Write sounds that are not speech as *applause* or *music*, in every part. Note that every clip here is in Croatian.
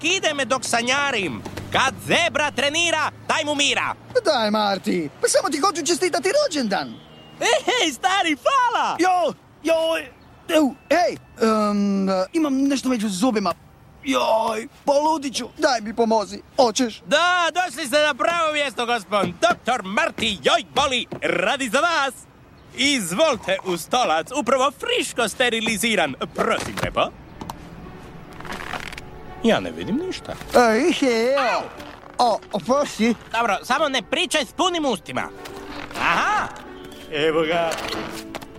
Prekidaj me dok sanjarim! Kad zebra trenira, daj mu mira! Daj, Marti, pa samo ti hoću čestitati rođendan. Ej, stari, hvala! Jo, joj, evo, hej, em, imam nešto među zubima. Joj, poludit ću. Daj mi pomozi, hoćeš? Da, došli ste na pravo mjesto, gospod. Doktor Marti Joj boli, radi za vas. Izvolite u stolac, upravo friško steriliziran. Prosim, lepo. Ja ne vidim ništa. Ej, evo. O, oprosti. Dobro, samo ne pričaj s punim ustima. Aha, evo ga.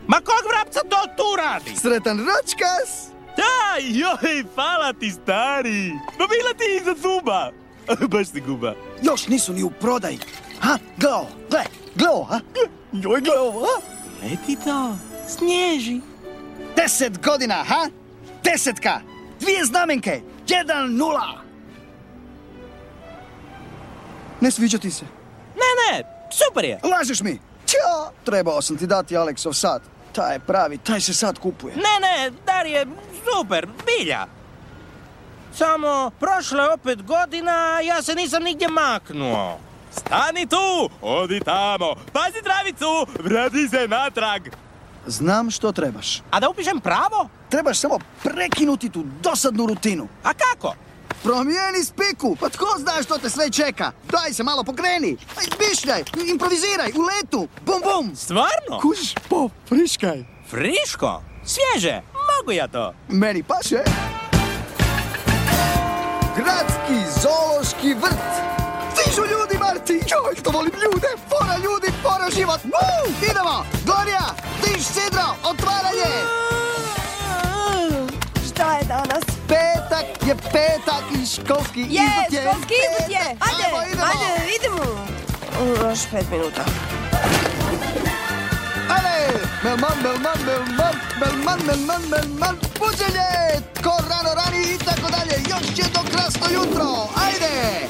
Ma kog vrapca to tu radi? Sretan ročkas. Da, joj, hvala ti, stari. Pa bila ti iza zuba. *laughs* Baš si guba. Još nisu ni u prodaji. Ha, gleo, gle, gleo, ha? Joj, gleo, ha? Leti to, snježi. Deset godina, ha? Desetka, dvije znamenke, jedan nula. Ne sviđa ti se. Ne, ne, super je. Lažeš mi. Ćao. Trebao sam ti dati Aleksov sat. Taj je pravi, taj se sad kupuje. Ne, ne, dar je super, bilja. Samo, prošla je opet godina, a ja se nisam nigdje maknuo. Stani tu, odi tamo, pazi travicu, vrati se natrag. Znam što trebaš. A da upišem pravo? Trebaš samo prekinuti tu dosadnu rutinu. A kako? Promijeni spiku, pa tko zna što te sve čeka? Daj se malo pokreni, aj bišljaj, improviziraj, u letu, bum bum. Stvarno? Kužiš, po, friškaj. Friško? Svježe? Mogu ja to? Meni paše. Gradski zoološki vrt. Stižu ljudi, Marti! Joj, što volim ljude! Fora ljudi, fora život! Idemo! Gorija, sidro, otvaranje! Šta je danas? Petak je petak i školski Je, izlet je. školski izlet je! Ajde, Ajmo, idemo! ajde, idemo! Još pet minuta. Ajde! Melman, melman, melman, melman, melman, melman, buđenje! Ko rano rani i tako dalje, još je do krasno jutro! Ajde!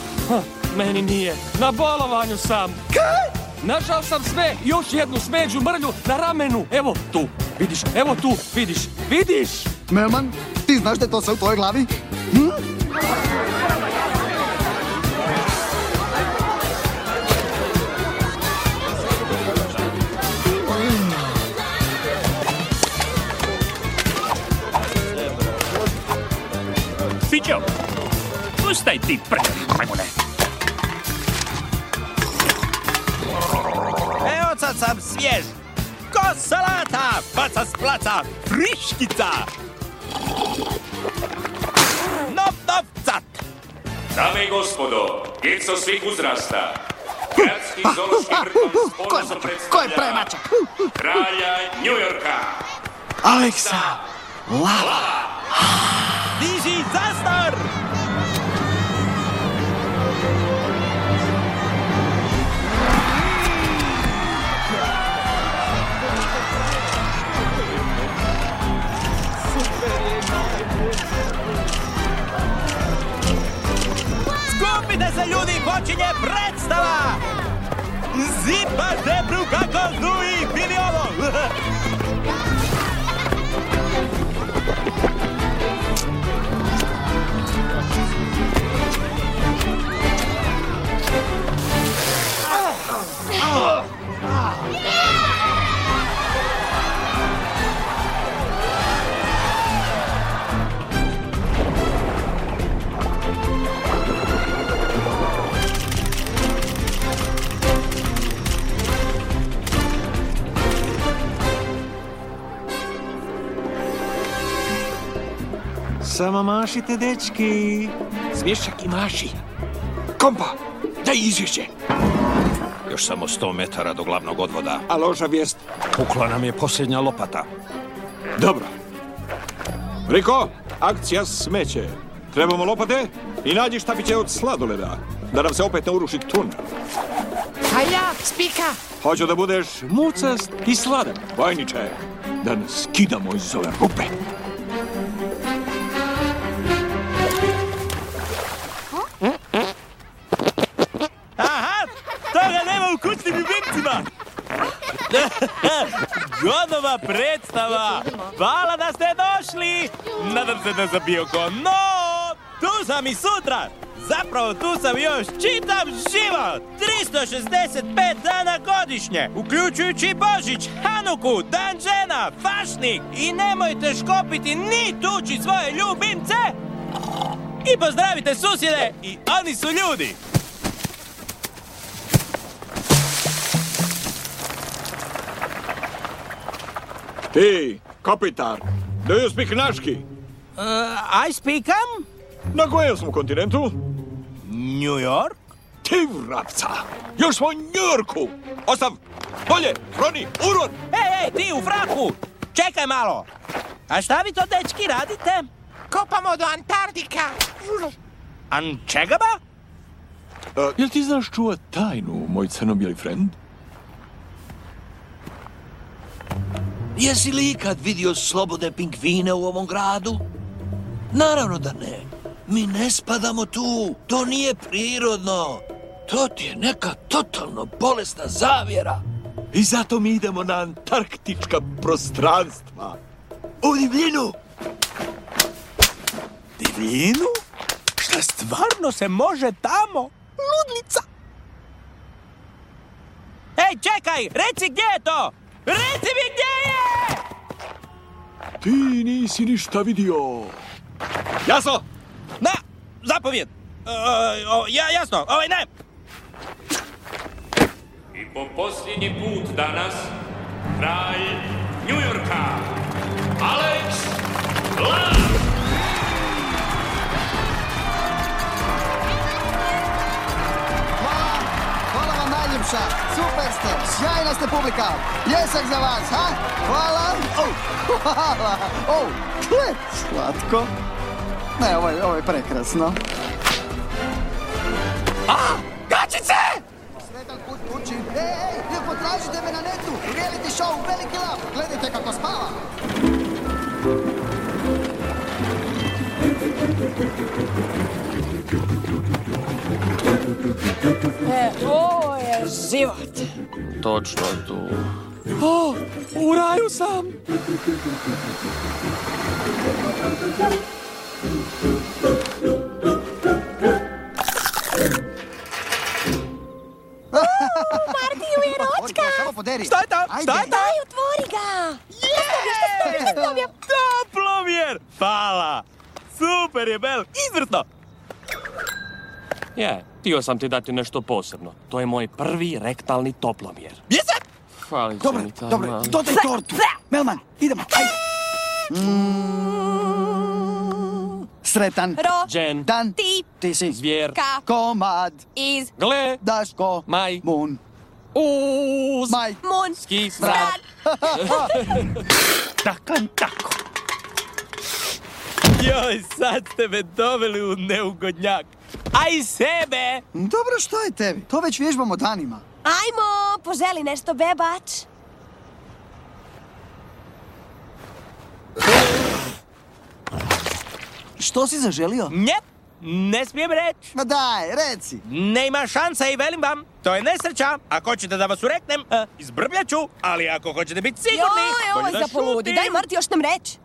Meni nije. Na bolovanju sam. Kaj? Našao sam sve, još jednu smeđu mrlju na ramenu. Evo tu, vidiš, evo tu, vidiš, vidiš? Melman, ti znaš da je to sve u tvojoj glavi? Hm? Ustaj ti prljavi majmune. wracam zwierz. Kosolata, faca z placa, fryszkica. Nom, nom, cat. Dame i gospodo, djeco svih uzrasta. Gradski zološki vrtom *laughs* s ponosom predstavlja kralja Njujorka. Aleksa, lava. Diži zastav! 30 ljudi počinje predstava! Zipa zebru kako zduji, vidi ovo! *laughs* *laughs* Yeah! Samo mašite, dečki. Smješćak i maši. Kompa, daj izvješće. Još samo 100 metara do glavnog odvoda. A loža vijest. Pukla nam je posljednja lopata. Dobro. Riko, akcija smeće. Trebamo lopate i nađi štapiće od sladoleda. Da nam se opet ne uruši tunel. A ja, spika. Hoću da budeš mucast i sladak, vojniče. Da nas skidamo iz ove rupe. *laughs* Godova predstava! Hvala da ste došli! Nadam se da sam bio ko no! Tu sam i sutra! Zapravo tu sam još čitav život! 365 dana godišnje, uključujući Božić, Hanuku, Dan žena, Fašnik i nemojte škopiti ni tući svoje ljubimce! I pozdravite susjede i oni su ljudi! Ti, kapitar, do you speak naški? Uh, I speak am Na kojem smo kontinentu? New York? Ti vrapca! Još smo u Njurku! Ostav! Bolje! Roni! Uron! Ej, ej, ti u fraku! Čekaj malo! A šta vi to, dečki, radite? Kopamo do Antarktika. An čega ba? Uh, jel ti znaš čuvat tajnu, moj crno-bijeli friend? Jesi li ikad vidio slobodne pingvine u ovom gradu? Naravno da ne. Mi ne spadamo tu. To nije prirodno. To ti je neka totalno bolesna zavjera. I zato mi idemo na antarktička prostranstva. U divljinu. Divljinu? Šta stvarno se može tamo? Ludnica! Ej, čekaj! Reci gdje je to! Reci mi gdje je! Ti nisi ništa vidio. Jasno? Na, zapovjed! E, o, ja, jasno, ovaj ne! I po posljednji put danas, kralj sjajna ste publika. Pljesak za vas, ha? Hvala. Oh, *laughs* hvala. Oh, slatko. Ne, ovo je, ovo je prekrasno. Gačice! Sretan put kući. Ej, ej, potražite me na netu. Reality show, veliki lav. Gledajte kako spava. E, ovo je život. Točno tu. O, u raju sam! Odmah, samo poderi. Šta je tam? Šta je tam? Daj, otvori ga! Toplomjer! Hvala! Super je, Bel! Izvrsno! Je, htio sam ti dati nešto posebno. To je moj prvi rektalni toplomjer. Jesam! Hvali će Dobro, mi taj dobro, mali. dodaj tortu. Melman, idemo, ajde. Mm. Sretan Ro, Jen, dan. ti, Ti si zvjer, ka, komad. iz, gle, Daško. maj, Mun. uz, Maj. mun, ski, stran. *laughs* Takan tako. Joj, sad ste me doveli u neugodnjak. A i sebe! Dobro, što je tebi? To već vježbamo danima. Ajmo, poželi nešto, bebač. Što si zaželio? Njep, ne smijem reći. Ma daj, reci. Ne ima šansa i velim vam, to je nesreća. Ako hoćete da vas ureknem, uh, izbrbljat ću, ali ako hoćete biti sigurni, Joj, ovo bolje je da za poludi. šutim. Daj, Marti, još nam reći.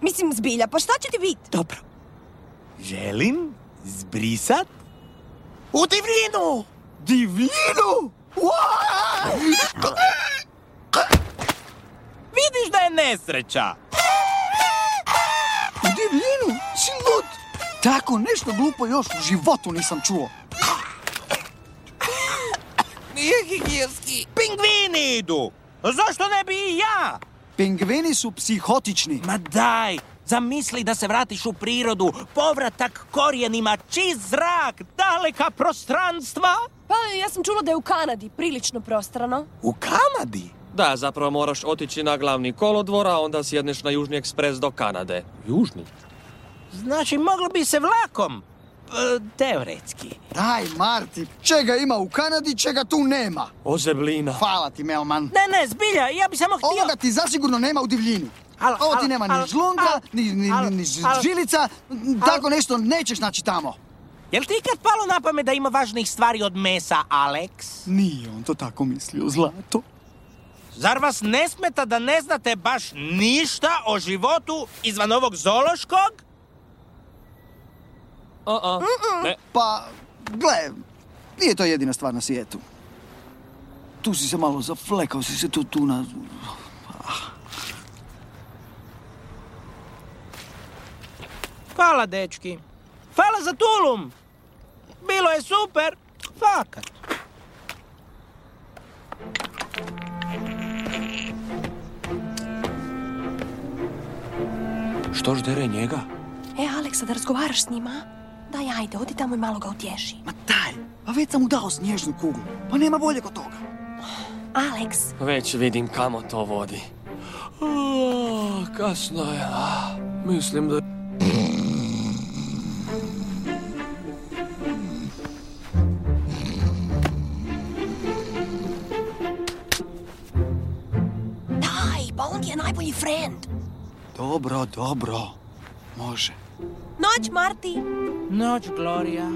Mislim, zbilja, pa šta će ti biti? Dobro. Želim zbrisat U divljinu! Divljinu? Vidiš da je nesreća. U divljinu? Si lud? Tako nešto glupo još u životu nisam čuo. Nije higijenski. Pingvini idu. Zašto ne bi i ja? Pingvini su psihotični. Ma daj, zamisli da se vratiš u prirodu, povratak korijenima, čist zrak, daleka prostranstva. Pa, ja sam čula da je u Kanadi prilično prostrano. U Kanadi? Da, zapravo moraš otići na glavni kolodvor, a onda sjedneš na Južni ekspres do Kanade. Južni? Znači, moglo bi se vlakom. E, teoretski. Daj, Marti, čega ima u Kanadi, čega tu nema? Ozeblina. Hvala ti, Melman. Ne, ne, zbilja, ja bi samo htio... Ovoga ti zasigurno nema u divljini. Ovo ti nema ni žlunga, ni, ni, ni žilica. Tako nešto nećeš naći tamo. Jel ti ikad palo na pamet da ima važnijih stvari od mesa, Alex? Nije on to tako mislio, zlato. zar vas ne smeta da ne znate baš ništa o životu izvan ovog. Ne, Pa, gle, nije to jedina stvar na svijetu. Tu si se malo zaflekao, si se tu, tu na... Hvala, dečki. Hvala za tulum. Bilo je super. Fakat. što ždere njega? E, Aleksa, da razgovaraš s njima? Daj, ajde, odi tamo i malo ga utješi. Ma daj, pa već sam mu dao snježnu kuglu. Pa nema boljeg od toga. Aleks, Već vidim kamo to vodi. A, kasno je. mislim da... friend. Dobro, dobro. Može. Noć, Marti. Noć, Gloria.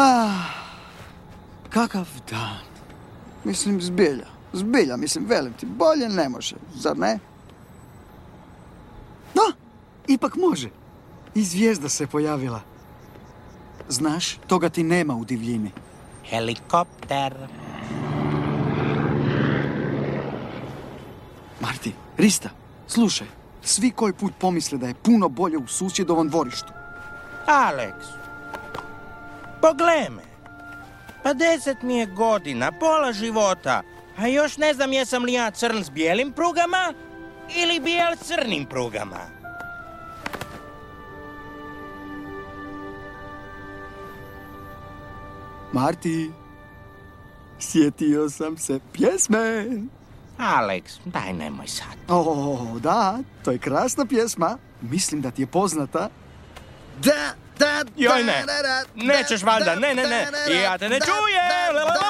Ah, kakav dan. Mislim, zbilja. Zbilja, mislim, velim ti, bolje ne može, zar ne? Da, ipak može. I zvijezda se pojavila. Znaš, toga ti nema u divljini. Helikopter. Marti, Rista, slušaj. Svi koji put pomisle da je puno bolje u susjedovom dvorištu. Alex. Pogle me. Pa deset mi je godina, pola života. A još ne znam jesam li ja crn s bijelim prugama ili bijel s crnim prugama. Marti, sjetio sam se pjesme. Alex, daj nemoj sad. O, da, to je krasna pjesma. Mislim da ti je poznata. Da, da, Joj, ne. Nećeš valjda, ne, ne, ne. Ja te ne čujem. da, da,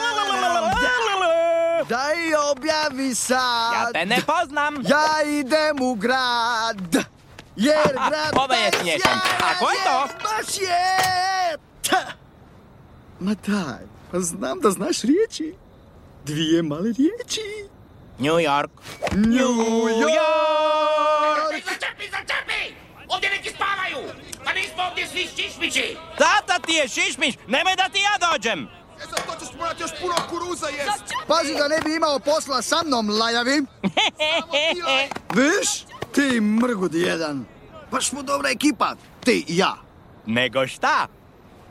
Daj objavi sad. Ja te ne poznam. Ja idem u grad. Jer Aha, grad ovaj je smiješan. A ko je to? Baš je. Ma daj, pa znam da znaš riječi. Dvije male riječi. New York. New York. Začepi, začepi! Ovdje neki spavaju! Pa nismo ovdje svi šišmići! Tata ti je šišmiš, nemoj da ti ja dođem. Pazi da ne bi imao posla sa mnom, lajavi. *laughs* Viš? Ti mrgud jedan. Baš smo dobra ekipa. Ti i ja. Nego šta?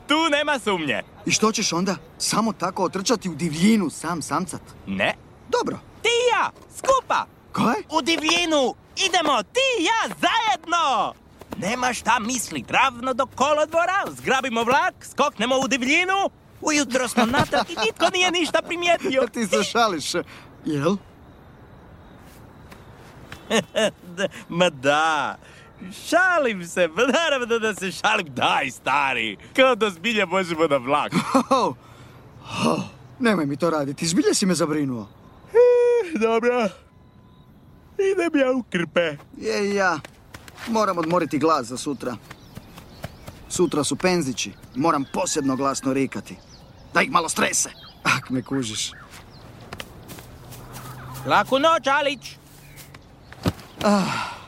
Tu nema sumnje. I što ćeš onda? Samo tako otrčati u divljinu sam samcat? Ne. Dobro. Ti i ja, skupa. Kaj? U divljinu idemo ti i ja zajedno. Nema šta mislit, ravno do kolodvora, zgrabimo vlak, skoknemo u divljinu. Ujutro smo natrag i nitko nije ništa primijetio. *laughs* Ti se šališ. Jel? *laughs* Ma da, šalim se, pa naravno da se šalim, daj stari, kao da zbilja možemo na vlak. *laughs* Nemoj mi to raditi, zbilja si me zabrinuo. Dobro, idem ja u krpe. Je ja. Moram odmoriti glas za sutra. Sutra su penzići. Moram posebno glasno rikati. Da ih malo strese. Ak me kužiš. Laku noć, Alić. Ah.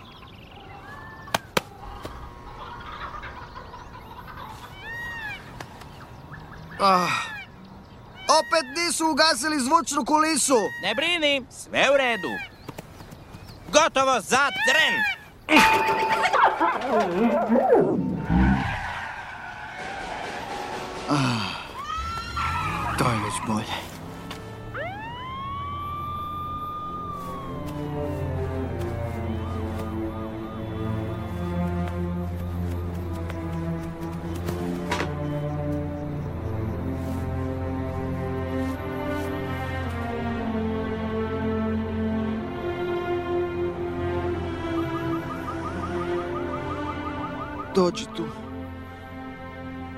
Opet nisu ugasili zvučnu kulisu. Ne brini, sve u redu. Gotovo za tren. To je već Dođi tu.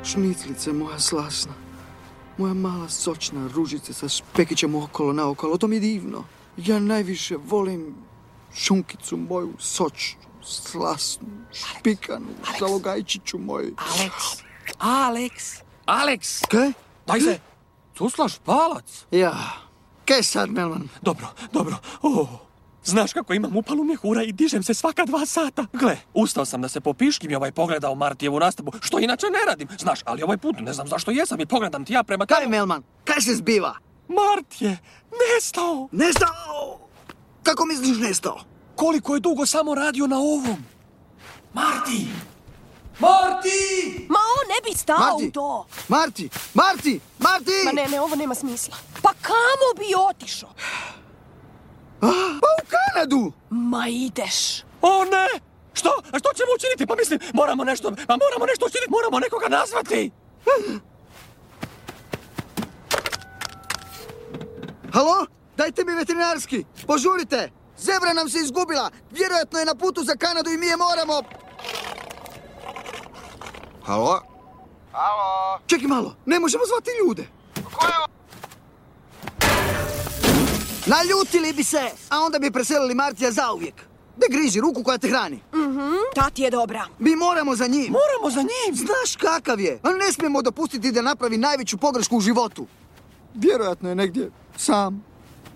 Šniclice moja slasna. Moja mala sočna ružica sa špekićem okolo naokolo. To mi je divno. Ja najviše volim šunkicu moju sočnu, slasnu, špikanu, zalogajčiću moj. Alex, Alex, Alex, Kaj? daj se, cuslaš palac. Ja. Kaj sad, Melman? Dobro, dobro. O, znaš kako imam upalu mjehura i dižem se svaka dva sata. Gle, ustao sam da se popiškim i ovaj pogledao Martijevu nastavu, što inače ne radim. Znaš, ali ovaj put ne znam zašto jesam i pogledam ti ja prema Kaj. Melman? Kaj se zbiva? Mart je nestao. Nestao! Kako misliš nestao? Koliko je dugo samo radio na ovom? Marti! Marti! Ma on ne bi stao Marti! u to. Marti! Marti! Marti! Ma ne, ne, ovo nema smisla. Pa kamo bi otišao? *gasps* Pa u Kanadu! Ma ideš. O ne! Što? A što ćemo učiniti? Pa mislim, moramo nešto, pa moramo nešto učiniti, moramo nekoga nazvati. *gasps* Halo? Dajte mi veterinarski! Požurite! Zebra nam se izgubila! Vjerojatno je na putu za Kanadu i mi je moramo... Halo? Čekaj malo, ne možemo zvati ljude. Naljutili bi se, a onda bi preselili Martija zauvijek. Da griži ruku koja te hrani. Ta ti je dobra. Mi moramo za njim. Moramo za njim. Znaš kakav je, a ne smijemo dopustiti da napravi najveću pogrešku u životu. Vjerojatno je negdje sam,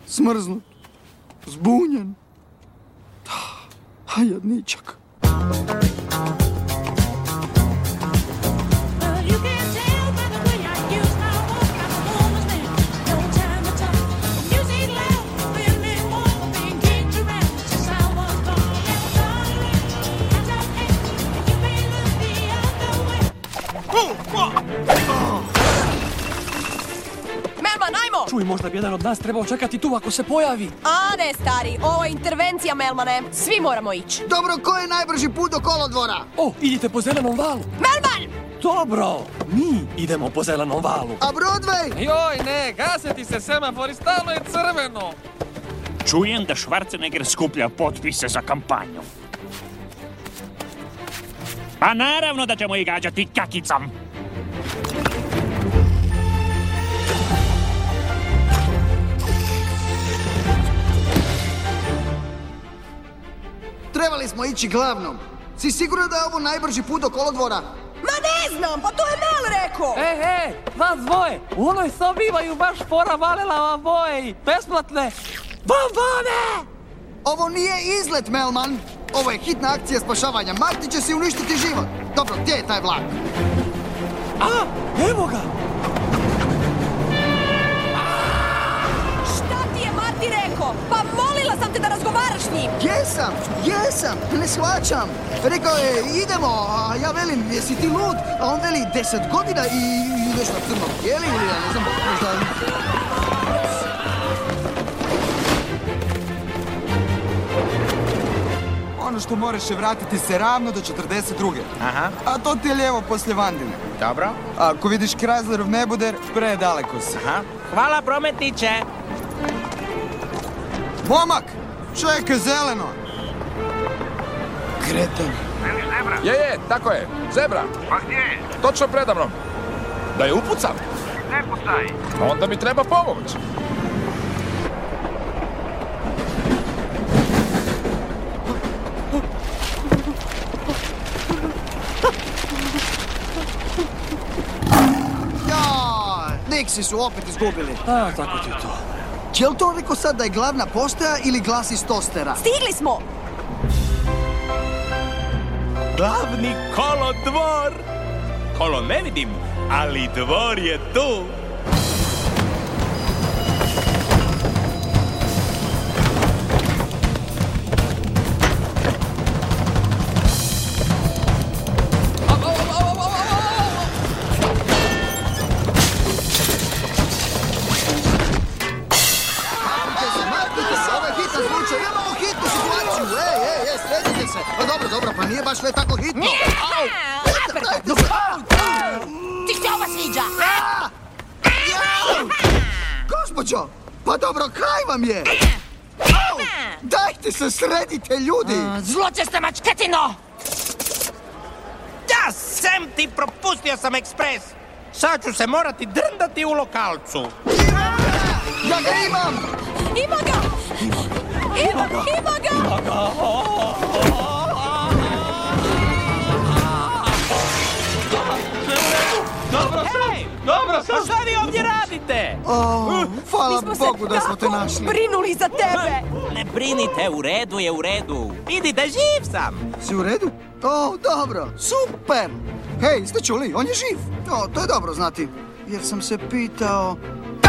smrznut, zbunjen. A jadničak. Melman, ajmo! Čuj, možda bi jedan od nas trebao čekati tu ako se pojavi. A ne, stari, ovo je intervencija, Melmane. Svi moramo ići. Dobro, ko je najbrži put do kolodvora? O, idite po zelenom valu. Melman! Dobro, mi idemo po zelenom valu. A Broadway? Joj, ne, gase ti se semafori, stalno je crveno. Čujem da Schwarzenegger skuplja potpise za kampanju. Pa naravno da ćemo ih gađati kakicom. Smo ići glavnom. Si sigurno da je ovo najbrži put do kolodvora? Ma ne znam, pa to je Mel rekao! E, e, vas dvoje, u onoj sobi imaju baš fora valela boje i besplatne bombone! Ovo nije izlet, Melman. Ovo je hitna akcija spašavanja. Marti će si uništiti život. Dobro, gdje je taj vlak? A, evo ga! Te da razgovaraš s njim! Jesam, jesam, ne shvaćam. Rekao je, idemo, a ja velim, jesi ti lud? A on veli, deset godina i ideš na crno bijeli ili ja ne znam, možda... Ono što moraš je vratiti se ravno do 42. Aha, A to ti je lijevo poslije Vandine. dobro. Ako vidiš Chryslerov neboder, predaleko si. Aha. Hvala, prometniče. Momak! Čekaj, zeleno! Kreten. Je, je, tako je. Zebra. Pa gdje? Točno predamnom. Da je upucam. Ne pucaj. Onda mi treba pomoć. Nixi su opet izgubili. A, tako ti je to. Jel to rekao sad da je glavna postaja ili glas iz tostera? Stigli smo! Glavni kolodvor. Kolo ne vidim, ali dvor je tu. Gospođo, pa dobro, kaj vam je? Au! Dajte se, sredite, ljudi! Zločesta mačketino! Das! Sem ti propustio sam ekspres! Sad ću se morati drndati u lokalcu. Ja ga imam! Ima ga! Ima ga! Ima ga! Dobro Dobro Pa šta vi ovdje radite? O, hvala Bogu da smo te tako našli. brinuli za tebe! Ne brinite, u redu je, u redu. Vidite, živ sam. Si u redu? O, dobro, super! Hej, ste čuli, on je živ. O, to je dobro znati. Jer sam se pitao...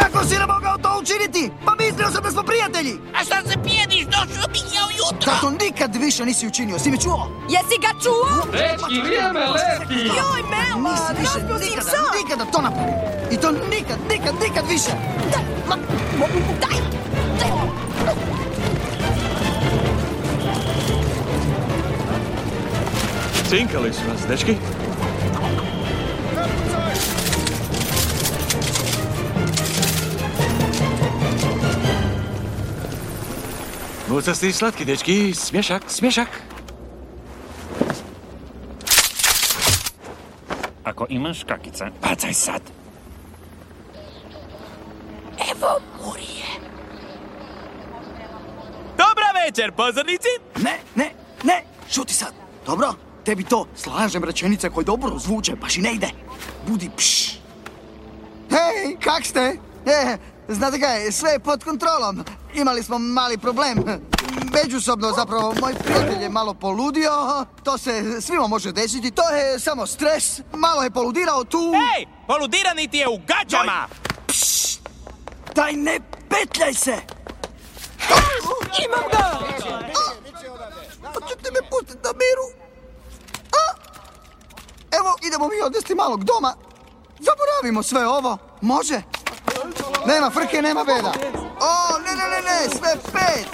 Како си не могао тоа да учинити? Па мислио сам да сме пријатели. А што се пијадиш дошо би ја јутро? Като никад више ниси учинио, си ме чуо? Јеси га чуо? Речи, вие ме па, лети. Јој, мела, разбил си никада Никада то направи. И то никад, никад, никад више. Дай, ма, дај, дај. Cinkali su. Mucasti i slatki, dečki. Smješak, smješak. Ako imaš kakice, bacaj sad. Evo Murije. Dobra večer, pozornici. Ne, ne, ne, šuti sad. Dobro, tebi to slažem rečenice koje dobro zvuče, baš i ne ide. Budi pš. Hej, kak ste? E, znate kaj, sve je pod kontrolom. Imali smo mali problem. Međusobno, zapravo, moj prijatelj je malo poludio. To se svima može desiti. To je samo stres. Malo je poludirao tu. Ej, poludirani ti je u gađama. Daj, ne petljaj se! Imam ga! Hoćete me pustiti na miru? A? Evo, idemo mi odvesti malog doma. Zaboravimo sve ovo. Može? Nema frke, nema beda. O, ne, ne, ne, ne, sve pet.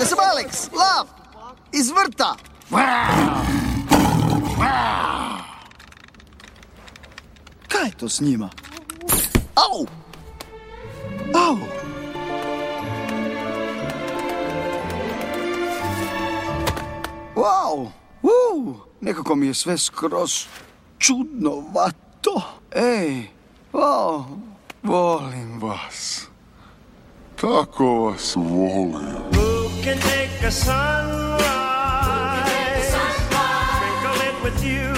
Ja sam Alex, lav, iz vrta. Kaj to s njima? Au! Au! Wow! Uh, nekako mi je sve skroz čudnovato. Ej, wow, volim vas. Tako vas volim. Who can take a sunrise? Sprinkle it with you.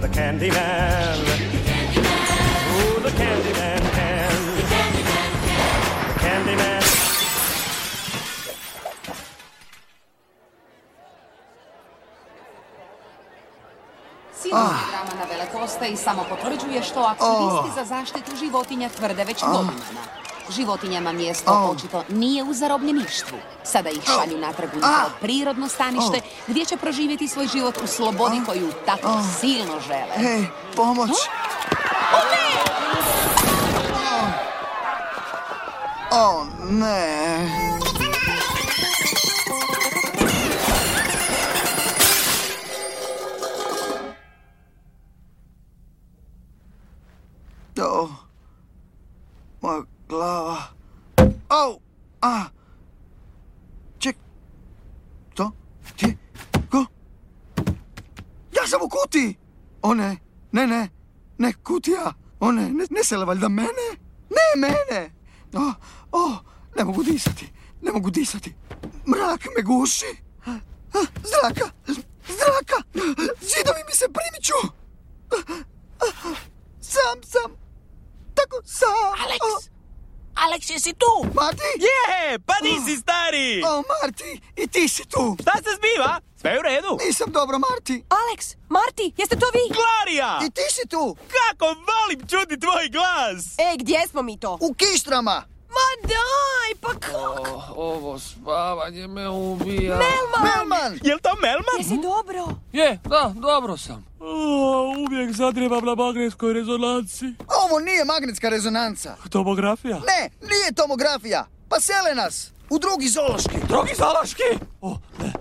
The candy man. Silna drama na velepostaji samo potvrđuje što aktivisti za zaštitu životinja tvrde već godinama. Životinjama mjesto Oh. očito nije u zarobljeništvu. Sada ih šalju natrag u njihovo prirodno stanište gdje će proživjeti svoj život u slobodi koju tako silno žele. Ej, pomoć! O, ne. O, ne, ne, ne sele valjda mene? Ne mene! O, o, ne mogu disati, ne mogu disati. Mrak me guši. Zraka, zraka, zidovi mi se primiču. Sam sam, tako sam. Alex! Alex, jesi tu? Marti? Je, pa nisi stari. O, Marti, i ti si tu. Šta se zbiva? Sve je u redu. Nisam dobro, Marti. Alex, Marti, jeste to vi? Gloria! I ti si tu. Kako volim čuti tvoj Ej, gdje smo mi to? U kištrama. Ma daj, pa kako? Ovo spavanje me ubija. Melman! Melman! Jel to Melman? Jesi dobro? Je, da, dobro sam. O, uvijek zadrijevam na magnetskoj rezonanci. Ovo nije magnetska rezonanca. Tomografija? Ne, nije tomografija. Pa sele nas. U drugi zološki. Drugi zaloški? O, ne,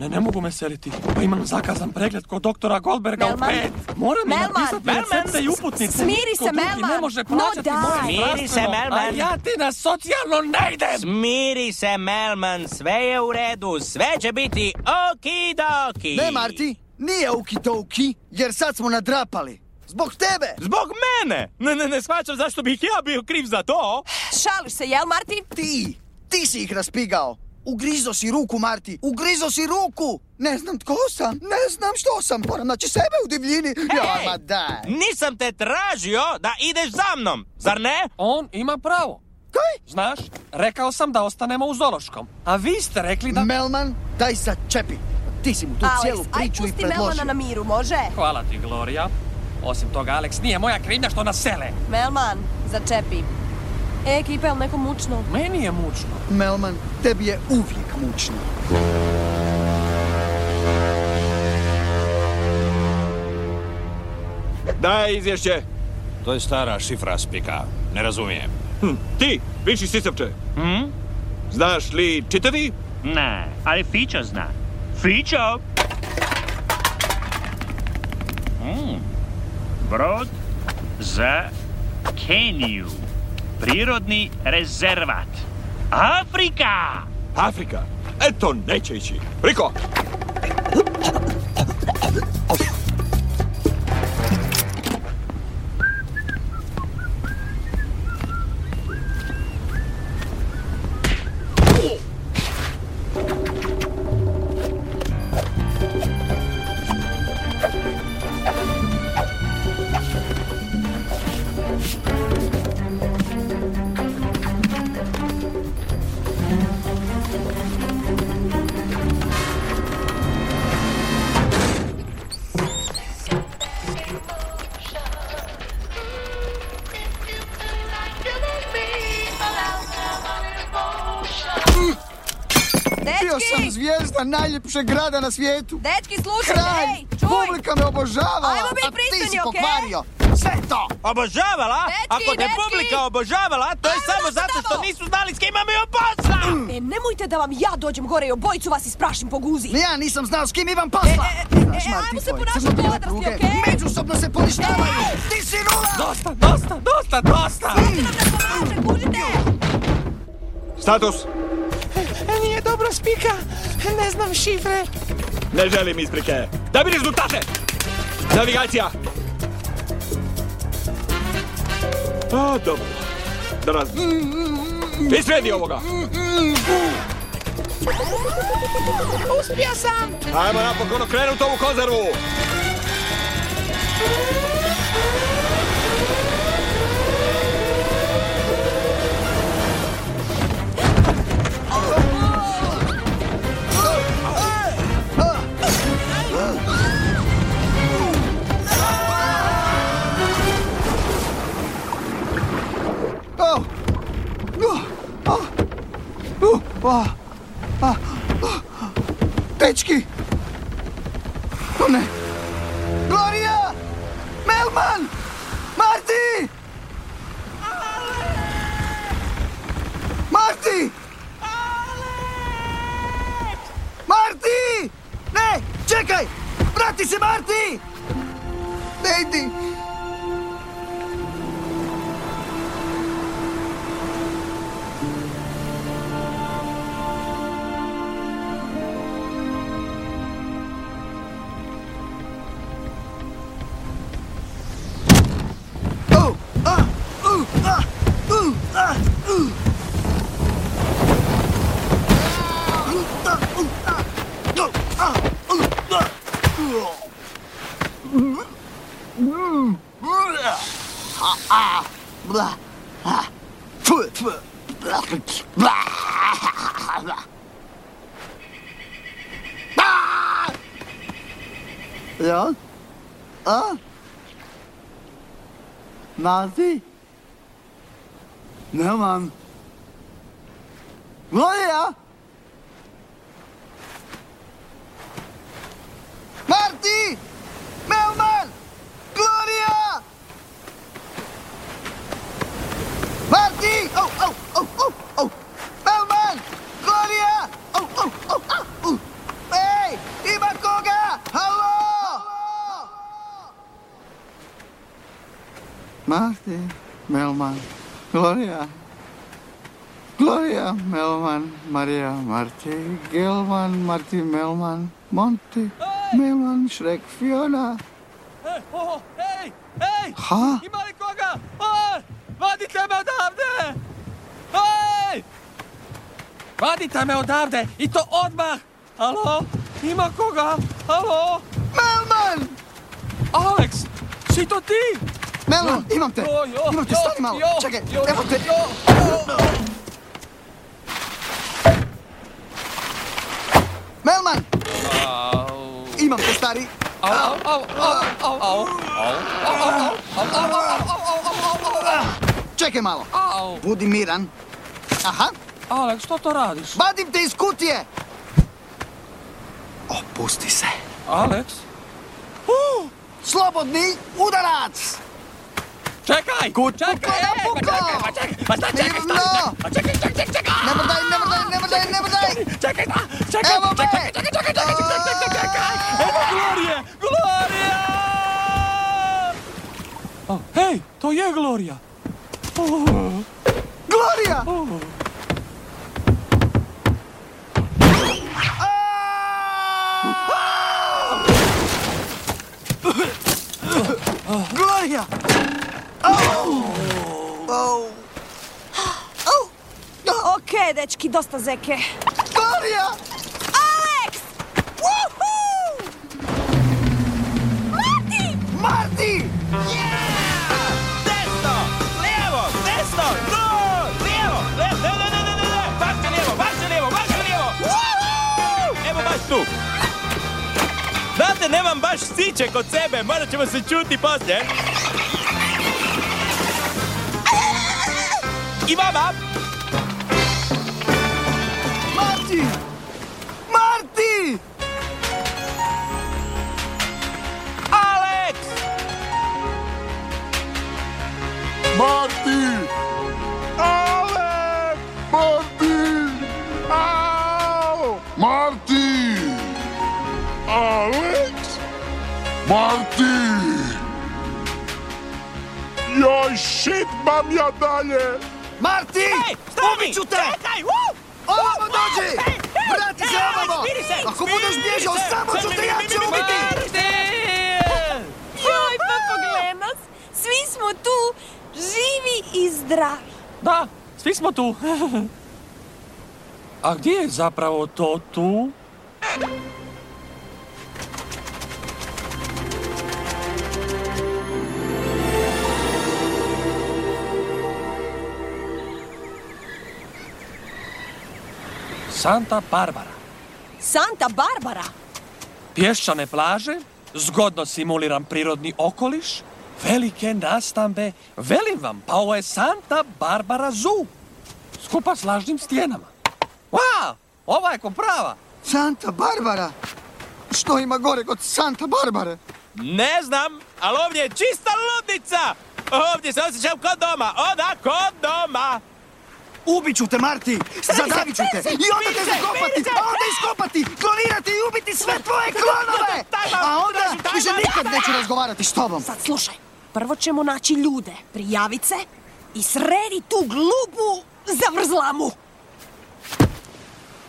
ne, ne, mogu me seliti. Pa imam zakazan pregled kod doktora Goldberga Melman? u pet. Moram mi Melman? napisati Melman? recepte i uputnice. Smiri se, Melman. ne može No plaćati daj. moje Smiri se, Melman. A ja ti na socijalno ne idem. Smiri se, Melman, sve je u redu, sve će biti okidoki. Ne, Marti, nije uki jer sad smo nadrapali. Zbog tebe! Zbog mene! Ne, ne, ne shvaćam zašto bih ja bio kriv za to. Šališ se, jel, Marti? Ti! Ti si ih raspigao! Ugrizo si ruku, Marti! Ugrizo si ruku! Ne znam tko sam, ne znam što sam, moram naći sebe u divljini. Ja, Ej, ma daj! Nisam te tražio da ideš za mnom, zar ne? On ima pravo. Kaj? Znaš, rekao sam da ostanemo u Zološkom. A vi ste rekli da... Melman, daj sad čepi. Ti si mu tu Alex, cijelu aj priču i pusti Melmana predložio. na miru, može? Hvala ti, Gloria. Osim toga, Alex, nije moja krivnja što nas sele. Melman, začepi. E, ekipa, je li neko mučno? Meni je mučno. Melman, tebi je uvijek mučno. Daj izvješće. To je stara šifra spika. Ne razumijem. Hm, ti, viši sisavče. Hm? Znaš li čitati? Ne, ali Fićo zna. Fićo! Mm. Brod za Keniju. prírodný rezervát. Afrika! Afrika! E to nećeći! Riko! Najljepšeg grada na svijetu. Dečki, slušajte, Kralj, ej, čuj! publika me obožavala, Ajmo a ti si pokvario. Sve to! Obožavala? Dečki, Ako te dečki! publika obožavala, to je Ajmo samo na zato što tamo! nisu znali s kim imaju posla! E, nemojte da vam ja dođem gore i obojicu vas isprašim po guzi. Ja nisam znao s kim imam posla. E, e, e, Marti, ajmo se ponašati crno-bijele odrasli, okej? Međusobno se poništavaju. Ti si nula! Dosta, dosta, dosta, dosta! Pomaže, kužite! Status. Ne znam šifre. Ne želim isprike. Da bi rezultate. Navigacija. A, dobro. Da nas... I sredi ovoga. Uspio sam! Ajmo napokon okrenut ovu konzervu. Monty. Melman, Shrek, Fiona. Ej, o, ej, ej! Ha? Ima li koga? Vadite me odavde! Ej! Vadite me odavde i to odmah! Alo? Ima koga? Alo? Melman! Alex, si to ti? Melman, imam te! Imam te, stani malo! Čekaj, evo te! jo, Melman! Stari! Au, au, au, au, au, au, Čekaj malo! Budi miran. Aha, Alex, što to radiš? vadim te iz kutije! Opusti se. Alex? Slobodni udarac! Čekaj! Kut, čekaj, ej, pa čekaj, pa čekaj, pa čekaj, Mirno! stani, pa čekaj, čekaj, čekaj, čekaj! Ne mrdaj, ne mrdaj, ne mrdaj, ne mrdaj! Čekaj, da, čekaj, Evo me! čekaj, čekaj, čekaj, čekaj, čekaj, čekaj, čekaj! Evo Glorije! Glorija! O, hej, to je Glorija! Oh, Gloria! oh. Gloria! Au! Au! Ok, dečki, dosta zeke. Gloria! Marti! Marti! Desno! Lijevo! Desno! Tu! Lijevo! Le, ne, ne, ne, ne, ne, ne! Baš lijevo, baš lijevo, baš lijevo! Evo baš tu! Znate, nemam baš siće kod sebe, morat ćemo se čuti poslije. I vama! Marti! Svi smo tu. A gdje je zapravo to tu? Santa Barbara. Santa Barbara. Pješčane plaže, zgodno simuliran prirodni okoliš, velike nastambe. Velim vam, pa ovo je Santa Barbara Zoo. Skupa s lažnim stijenama. Wow, ova je ko prava. Santa Barbara! Što ima gore kod Santa Barbare? Ne znam, ali ovdje je čista ludnica! Ovdje se osjećam kod doma, oda kod doma! Ubiću te, Marti! Zadavit ću te! I onda te zakopati! A onda iskopati! Klonirati i ubiti sve tvoje klonove! A onda više nikad neću razgovarati s tobom! Sad slušaj, prvo ćemo naći ljude, prijavit se i sredi tu glupu zavrzlamu.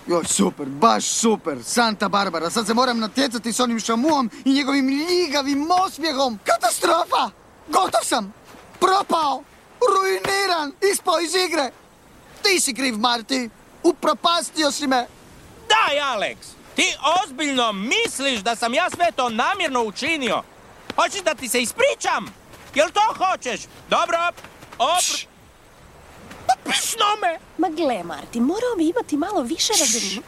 Joj, super, baš super, Santa Barbara. Sad se moram natjecati s onim šamuom i njegovim ljigavim osmijehom. Katastrofa! Gotov sam! Propao! Ruiniran! Ispao iz igre! Ti si kriv, Marti! Upropastio si me! Daj, Alex! Ti ozbiljno misliš da sam ja sve to namjerno učinio? Hoćeš da ti se ispričam? Jel to hoćeš? Dobro, opr... Pšno me! Ma gle, Marti, morao bi imati malo više razumije.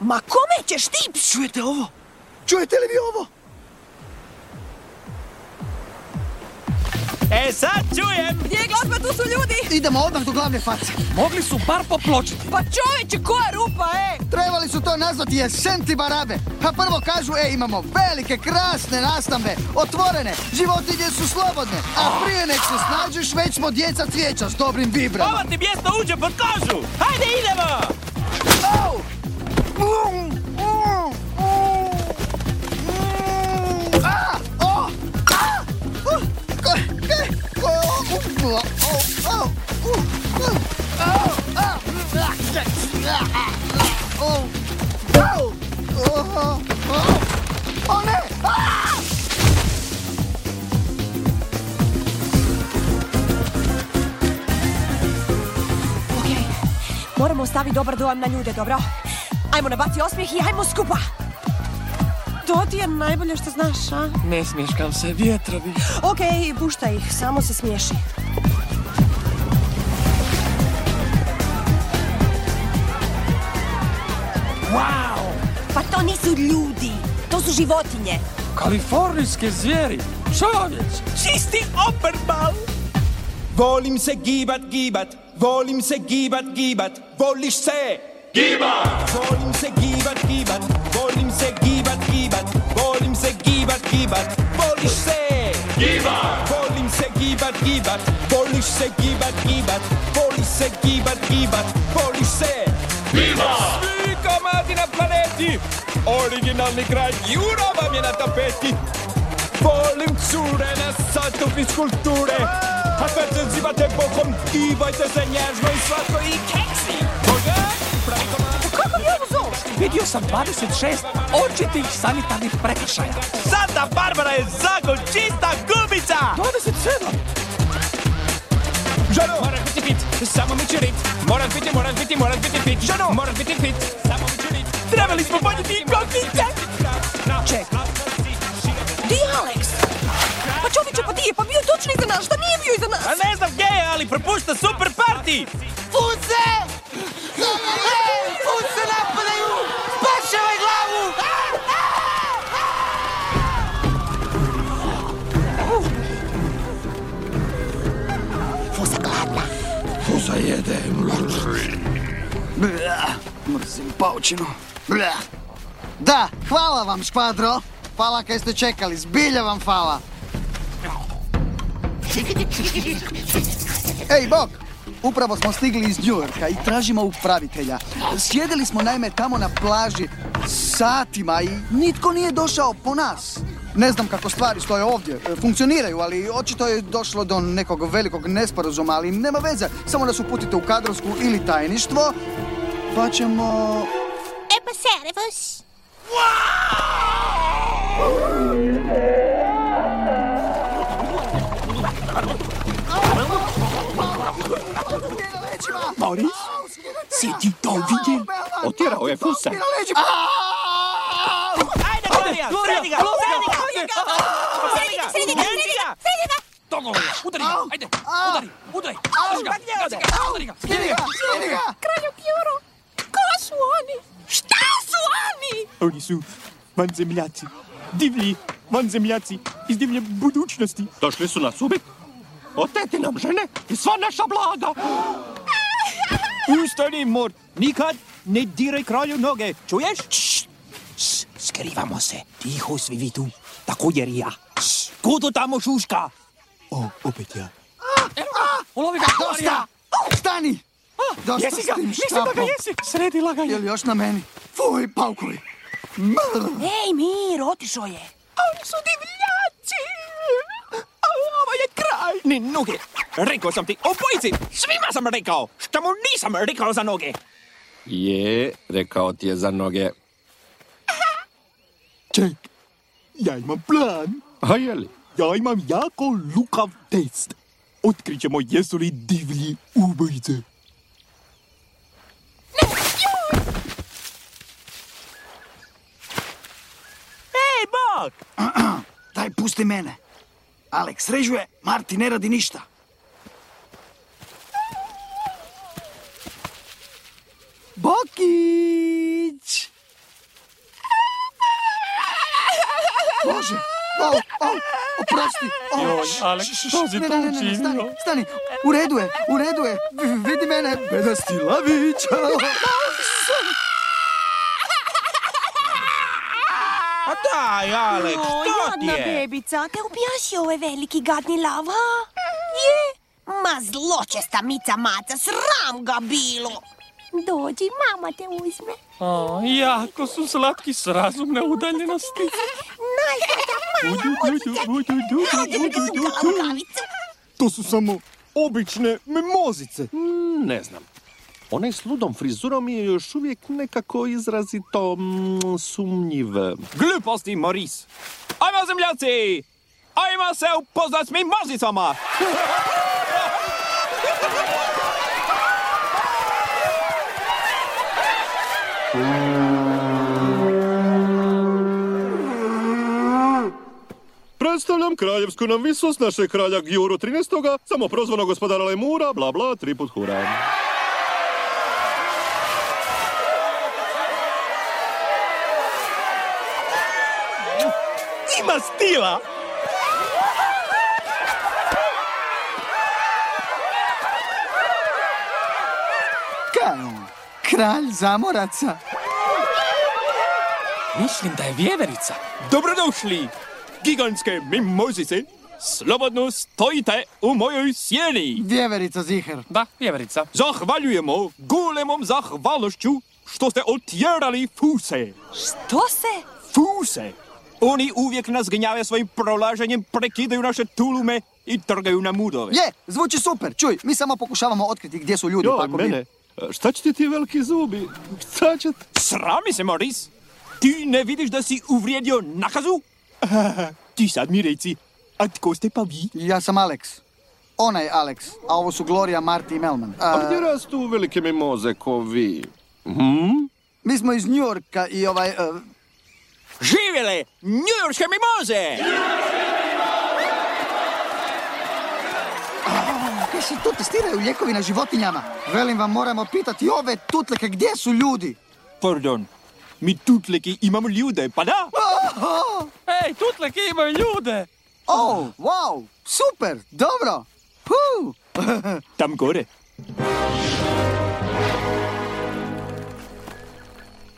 Ma kome ćeš ti? Čujete ovo? Čujete li vi ovo? E, sad čujem! Gdje je glazba, tu su ljudi! Idemo odmah do glavne face. Mogli su bar popločiti. Pa čovječe, koja rupa, e? Trebali su to nazvati jesenti barabe. A prvo kažu, e, imamo velike, krasne nastambe, otvorene, životinje su slobodne. A prije nek se snađeš, već smo djeca cvijeća s dobrim vibrama. Ova ti bijesno uđe pod kožu! Hajde, idemo! Au! Um, um, um, um. Moramo ostaviti dobar dojam na ljude, dobro? Ajmo nabaci osmijeh i ajmo skupa! To ti je najbolje što znaš, a? Ne smješkam se, vjetrovi. Okej, puštaj ih, samo se smiješi. Wow! Pa to nisu ljudi, to su životinje. Kalifornijske zvijeri, čovječ. Čisti operbal! Volim se gibat, gibat, volim se gibat, gibat, voliš se? Gibat! Volim se gibat, gibat, volim se gibat, gibat, volim se gibat, gibat, voliš se? Gibat! Volim se gibat, gibat, voliš se gibat, gibat, voliš se gibat, gibat, voliš se? Gibat! Svi komadi na planeti, originalni kraj Jura vam je na tapeti. Volim cure na satu fiskulture, a kad se zivate bokom, gibajte se nježno i slatko i keksi. Može? Kako mi ovo zoveš? Vidio sam 26 očitih sanitarnih prekršaja. Santa Barbara je zakon čista gubica! 27! Žano! Moraš biti fit, samo mi će rit. Moraš biti, moraš biti, moraš biti fit. Žano! Moraš biti fit, samo mi će rit. Trebali smo podnijeti inkognite! Ček. Di je Alex? Pa čovječe, pa di je, pa bio je točno iza nas, šta nije bio iza nas? A ne znam gdje je, ali propušta super party! Paučinu. Da, hvala vam, škvadro. Hvala kaj ste čekali, zbilja vam hvala. *laughs* Ej, Bog! Upravo smo stigli iz New Yorka i tražimo upravitelja. Sjedili smo naime tamo na plaži satima i nitko nije došao po nas. Ne znam kako stvari stoje ovdje. E, Funkcioniraju, ali očito je došlo do nekog velikog nesporazuma, ali nema veze. Samo nas uputite u kadrovsku ili tajništvo, pa ćemo... Epa servus. Moris, si ti to vidjel? Otjerao je Fusa. Ajde, Gloria, sredi ga! Sredi ga! Sredi ga! Sredi ga, sredi ga, sredi ga. To Gloria, udari ga, ajde, udari, udari. Drži ga, gazi ga, udari ga. Kralju Kjuro, ko su oni? Šta su oni? Oni su vanzemljaci. Divlji vanzemljaci iz divlje budućnosti. Došli su nas ubiti. Oteti nam žene i sva naša blaga. Ustani, mor. Nikad ne diraj kralju noge. Čuješ? Skrivamo se. Tiho svi vi tu. Također i ja. To tamo šuška? O, opet ja. Ulovi ga. Dosta! Stani! Dosta Jesi ga, mislim da ga jesi. Sredila ga Je je. li još na meni? Fuj, paukuj! Ej, mir, otišao je. Oni su divljaci. Ovo je kraj. Ni noge. Rekao sam ti, obojici. Svima sam rekao. Šta mu nisam rekao za noge. Je, rekao ti je za noge. Ček, ja imam plan. A je li? Ja imam jako lukav test. Otkrit ćemo jesu li divlji ubojice. Ej, Bog! *clears throat* Daj, pusti mene. Alex režuje, Marti ne radi ništa. Bokić! Bože, o, o, oprosti. O, Joj, š, što si ne, to ne, ne, ne, učinio? stani, stani, u redu je, u redu je, vidi mene, bedasti lavić. A daj, Alex, Oj, što ti jadna je? bebica, te ubijaš ovaj veliki gadni lav, ha? Je? Ma zločesta mica maca, sram ga bilo. Dođi, mama te uzme. O, jako su slatki s razumne udaljenosti. Najsreća To su samo obične mimozice. Mm, Ne znam. Onaj s ludom frizurom je još uvijek nekako izrazito mm, sumnjiv. Gluposti, Moris. Ajmo, zemljaci! Ajmo se upoznat s Predstavljam kraljevsku nam visost našeg kralja Gjuru 13. samo prozvano gospodara Lemura, bla bla, tri put hura. Stila! Kao, kralj zamoraca. Mislim da je vjeverica. Dobrodošli, gigantske mimozice. Slobodno stojite u mojoj sjeni. Vjeverica Ziher. Da, vjeverica. Zahvaljujemo golemom zahvalnošću što ste otjerali fuse. Što se? Fuse. Oni uvijek nas gnjave svojim prolaženjem, prekidaju naše tulume i trgaju na mudove. Je, zvuči super. Čuj, mi samo pokušavamo otkriti gdje su ljudi. Joj, pa bi- mene, šta će ti ti veliki zubi? Šta će... Srami se, Moris. Ti ne vidiš da si uvrijedio nakazu? *laughs* Ti sad mi reci, a tko ste pa vi? Ja sam Alex. Ona je Alex, a ovo su Gloria, Marty i Melman. A gdje rastu velike mimoze ko vi? Hm? Mi smo iz Njujorka i ovaj... e, Živjele njujorske mimoze! Kaj se tu testiraju lijekovi na životinjama? Velim vam, moramo pitati ove tutleke gdje su ljudi. Pardon, mi tutleki imamo ljude, pa da? Ej, tutleki imaju ljude! Oh, wow, super, dobro. *laughs* Tam gore.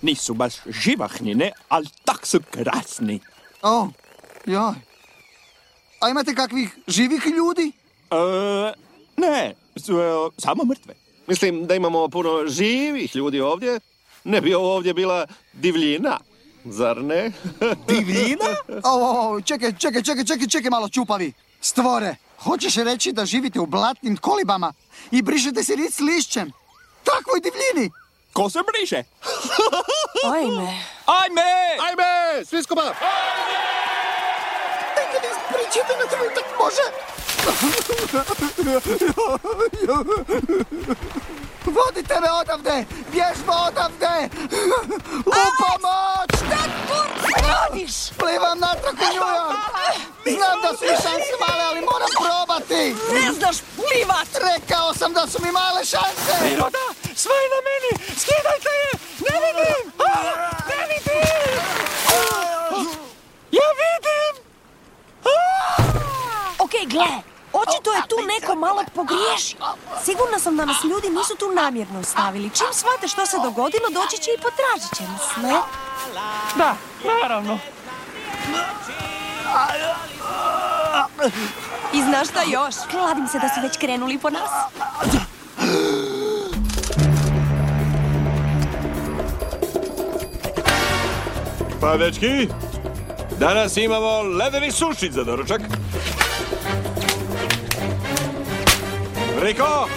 Nisu baš živahni, ne? Ali tak su krasni. Oh, joj. A imate kakvih živih ljudi? E, ne, su, e, samo mrtve. Mislim da imamo puno živih ljudi ovdje. Ne bi ovo ovdje bila divljina, zar ne? *laughs* Divljina? O, o, o, čekaj, čekaj, čekaj, čekaj, čekaj malo čupavi. Stvore, hoćeš reći da živite u blatnim kolibama i brišete se s lišćem? Takvoj divljini! Ko se briše? *laughs* Ajme. Ajme! Ajme, svi skupa! Dajte mi ispričajte na trenutak, može? *laughs* Vodite me odavde! Bježmo odavde! U pomoć! Šta kurca radiš? Plivam natrag u New York! Znam da su mi šanse male, ali moram probati! Ne znaš plivat! Rekao sam da su mi male šanse! Priroda, sve je na meni! Skidajte je! Ne vidim! A, ne vidim! Ja vidim! Okej, gle, očito je tu neko malo pogriješio. Sigurna sam da nas ljudi nisu tu namjerno ostavili. Čim shvate što se dogodilo, doći će i potražit će nas, ne? Da, naravno. I znaš šta još? Kladim se da su već krenuli po nas. Pa, dečki, danas imamo ledeni sušić za doručak. Riko,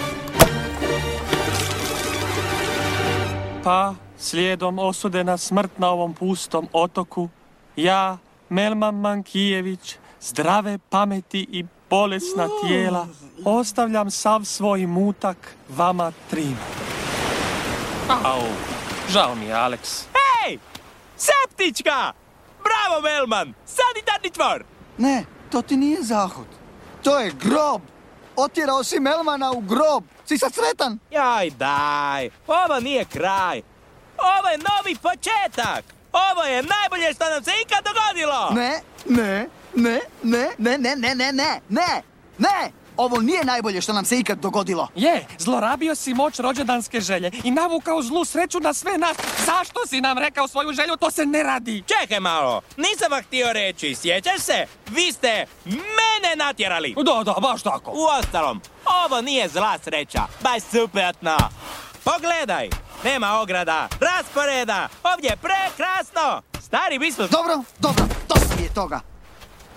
Pa, slijedom osude na smrt na ovom pustom otoku, ja, Melman Mankijević, zdrave pameti i bolesna tijela, ostavljam sav svoj mutak vama trima. Au, žao mi je, Alex. Septička! Bravo, Melman! Sanitarni čvor! Ne, to ti nije zahod. To je grob. Otjerao si Melmana u grob. Si sad sretan? Jaj, daj! Ovo nije kraj! Ovo je novi početak! Ovo je najbolje što nam se ikad dogodilo! Ne, ne, ne, ne, ne, ne, ne, ne, ne, ne, ne! Ovo nije najbolje što nam se ikad dogodilo. Je, zlorabio si moć rođendanske želje i navukao zlu sreću na sve nas. Zašto si nam rekao svoju želju? To se ne radi. Čekaj malo, nisam vam htio reći, sjećaš se? Vi ste mene natjerali! Da, da, baš tako. Uostalom, ovo nije zla sreća, baš suprotno. Pogledaj, nema ograda, rasporeda, ovdje je prekrasno! Stari bismo... Dobro, dobro, dosta mi je toga.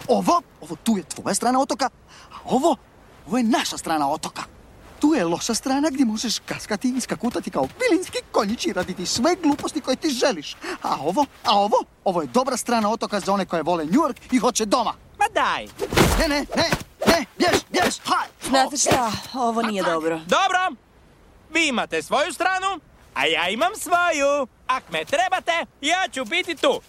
Ovo, ovo tu je tvoja strana otoka, a ovo, ovo je naša strana otoka. Tu je loša strana gdje možeš kaskati i skakutati kao vilinski konjić i raditi sve gluposti koje ti želiš. A ovo, a ovo, ovo je dobra strana otoka za one koje vole New York i hoće doma. Ma daj! Ne, ne, ne, ne, bjež, bjež, haj! Znate šta, ovo nije dobro. Dobro, vi imate svoju stranu, a ja imam svoju. Ak me trebate, ja ću biti tu.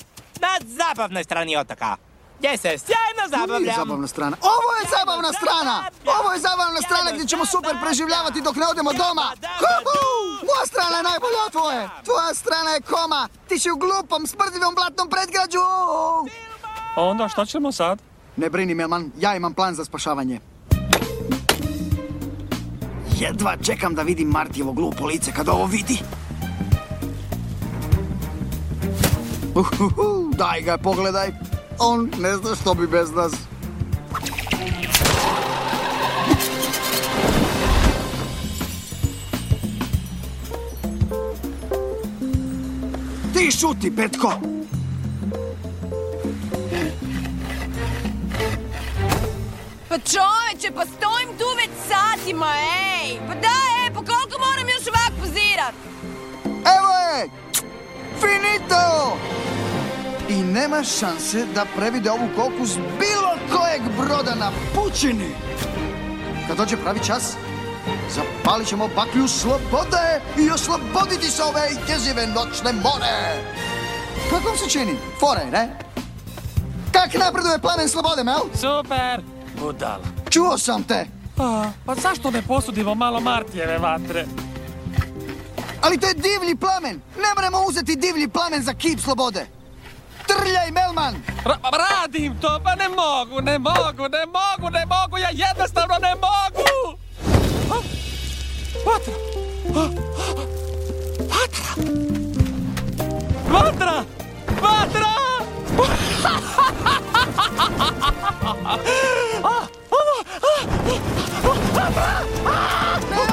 Na zabavnoj strani otoka. Gdje se sjajno Nije zabavljam. zabavna strana. Ovo je zabavna strana! Ovo je zabavna strana gdje ćemo super preživljavati dok ne odemo doma! Huhu! Moja strana je najbolja od tvoje! Tvoja strana je koma! Ti si u glupom, smrdivom blatnom predgrađu! Onda šta ćemo sad? Ne brini, Melman, ja imam plan za spašavanje. Jedva čekam da vidim Martijevo glupo lice kad ovo vidi. Uhuhu, daj ga, pogledaj. On ne zna što bi bez nas. Ti šuti, Petko! Pa čoveče, pa stojim tu već satima, ej! Pa daj, ej, pa koliko moram još ovak pozirat? Evo je! Finito! I nema šanse da previde ovu koku s bilo kojeg broda na pučini. Kad dođe pravi čas, zapalit ćemo baklju slobode i osloboditi se ove jezive noćne more. Kako vam se čini? Fora je, ne? Kak napreduje plamen slobode, Mel? Super! Budala. Čuo sam te! Pa, pa zašto ne posudimo malo Martijeve vatre? Ali to je divlji plamen! Ne moramo uzeti divlji plamen za kip slobode! Trljaj, Melman! Ra- radim to, pa ne mogu, ne mogu, ne mogu, ne mogu, ja jednostavno ne mogu! Vatra! Vatra! Vatra! Vatra! A, ovo, a, Vatra!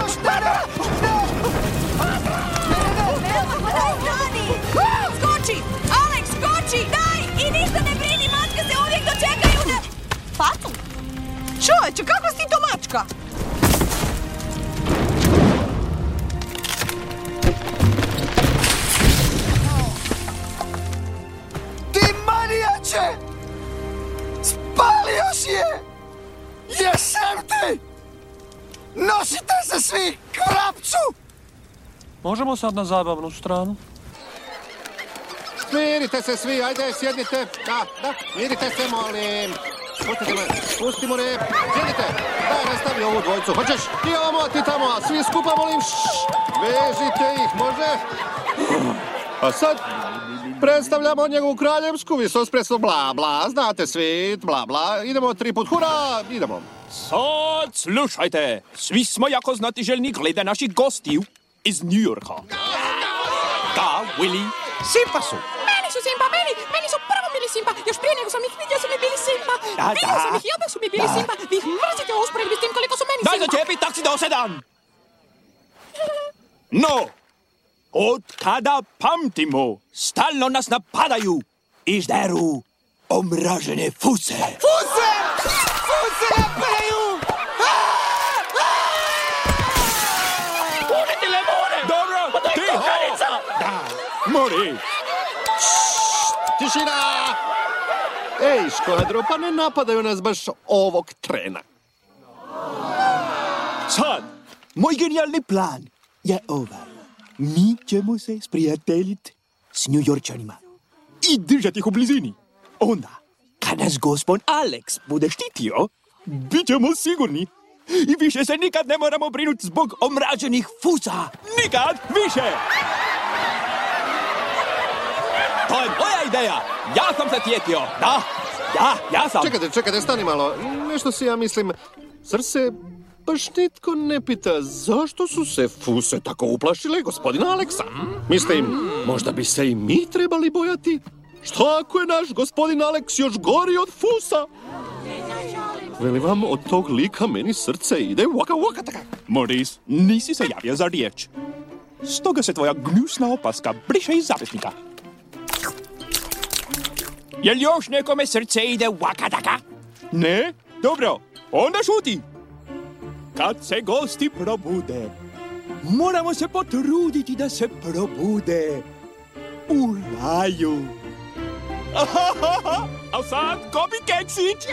Možemo sad na zabavnu stranu? Smirite se svi, ajde, sjednite. Da, da, smirite se, molim. Pustite me, pustimo ne. Sjednite, daj, nastavi ovu dvojicu. Hoćeš? Ti ovamo, a ti tamo, a svi skupa, molim, šš, vežite ih, može? A sad predstavljamo njegovu kraljevsku visospresno bla bla, znate svi, bla bla. Idemo tri put, hura, idemo. Sad slušajte, svi smo jako znatiželjni glede naših gostiju iz New Yorka. Da, Willy, simpa su. Meni su simpa, meni, meni su prvo bili simpa. Još prije nego sam ih vidio su mi bili simpa. Da, Vidio da. sam ih i odmah su mi bili Da. simpa. Vi ih mrzite u usporedbi s tim koliko su meni Daj simpa. začepi, tak si dosedan. No, od kada pamtimo, stalno nas napadaju i žderu omražene fuse. Fuse! Fuse napadaju! Mori! Tišina! Ej, škvadro, pa ne napadaju nas baš ovog trena. Sad, moj genijalni plan je ovaj. Mi ćemo se sprijateljiti s Njujorčanima i držati ih u blizini. Onda, kad nas gospon Alex bude štitio, bit ćemo sigurni i više se nikad ne moramo brinuti zbog omraženih fusa. Nikad više! To je moja ideja! Ja sam se tijetio, da! Ja, ja sam! Čekajte, čekajte, stani malo. Nešto si ja mislim, zar se baš nitko ne pita zašto su se fuse tako uplašile gospodina Aleksa? Mislim, možda bi se i mi trebali bojati? Što ako je naš gospodin Aleks još gori od fusa? Veli vam, od tog lika meni srce ide waka waka taka. Moris, nisi se javio za riječ. Stoga se tvoja gnusna opaska briše iz zapisnika. Jel još nekome srce ide wakadaka? Ne? Dobro, onda šuti. Kad se gosti probude, moramo se potruditi da se probude u raju. A *laughs* sad, kopi keksić!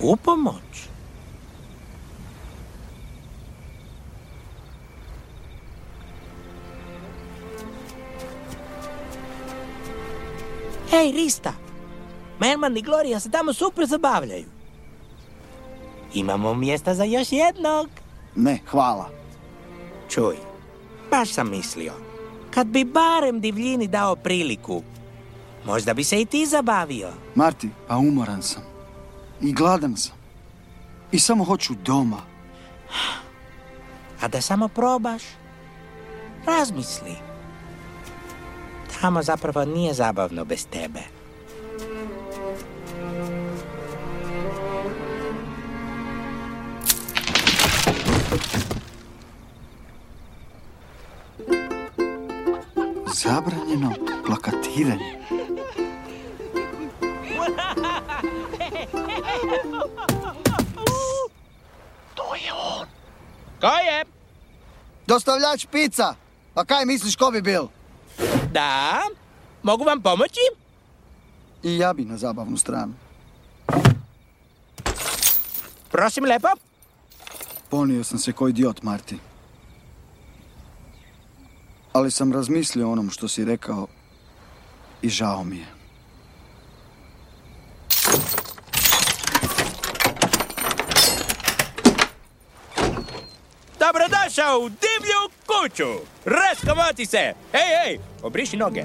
U pomoć. Hej, Rista! Merman i Gloria se tamo super zabavljaju. Imamo mjesta za još jednog. Ne, hvala. Čuj, baš sam mislio. Kad bi barem divljini dao priliku, možda bi se i ti zabavio. Marti, pa umoran sam. I gladan sam. I samo hoću doma. A da samo probaš, razmisli. Tamo zapravo nije zabavno bez tebe. Zabranjeno plakatiranje. *laughs* To je on. Ko je? Dostavljač pizza. Pa kaj misliš ko bi bil? Da, mogu vam pomoći? I ja bi na zabavnu stranu. Prosim lepo. Ponio sam se ko idiot, Marti. Ali sam razmislio o onom što si rekao i žao mi je. Dobrodošao u divlju kuću. Raskomoti se. Ej, ej, obriši noge.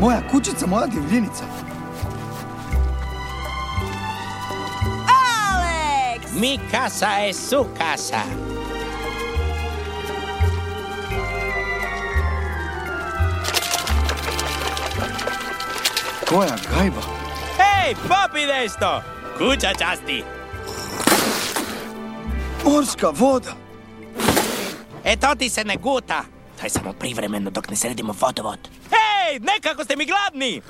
Moja kućica, moja divljinica. Alex! Mi kasa je su kasa. Koja gajba? Ej, popi nešto. Kuća časti. Morska voda. E to ti se ne guta. To je samo privremeno dok ne sredimo vodovod. Hej, nekako ste mi gladni.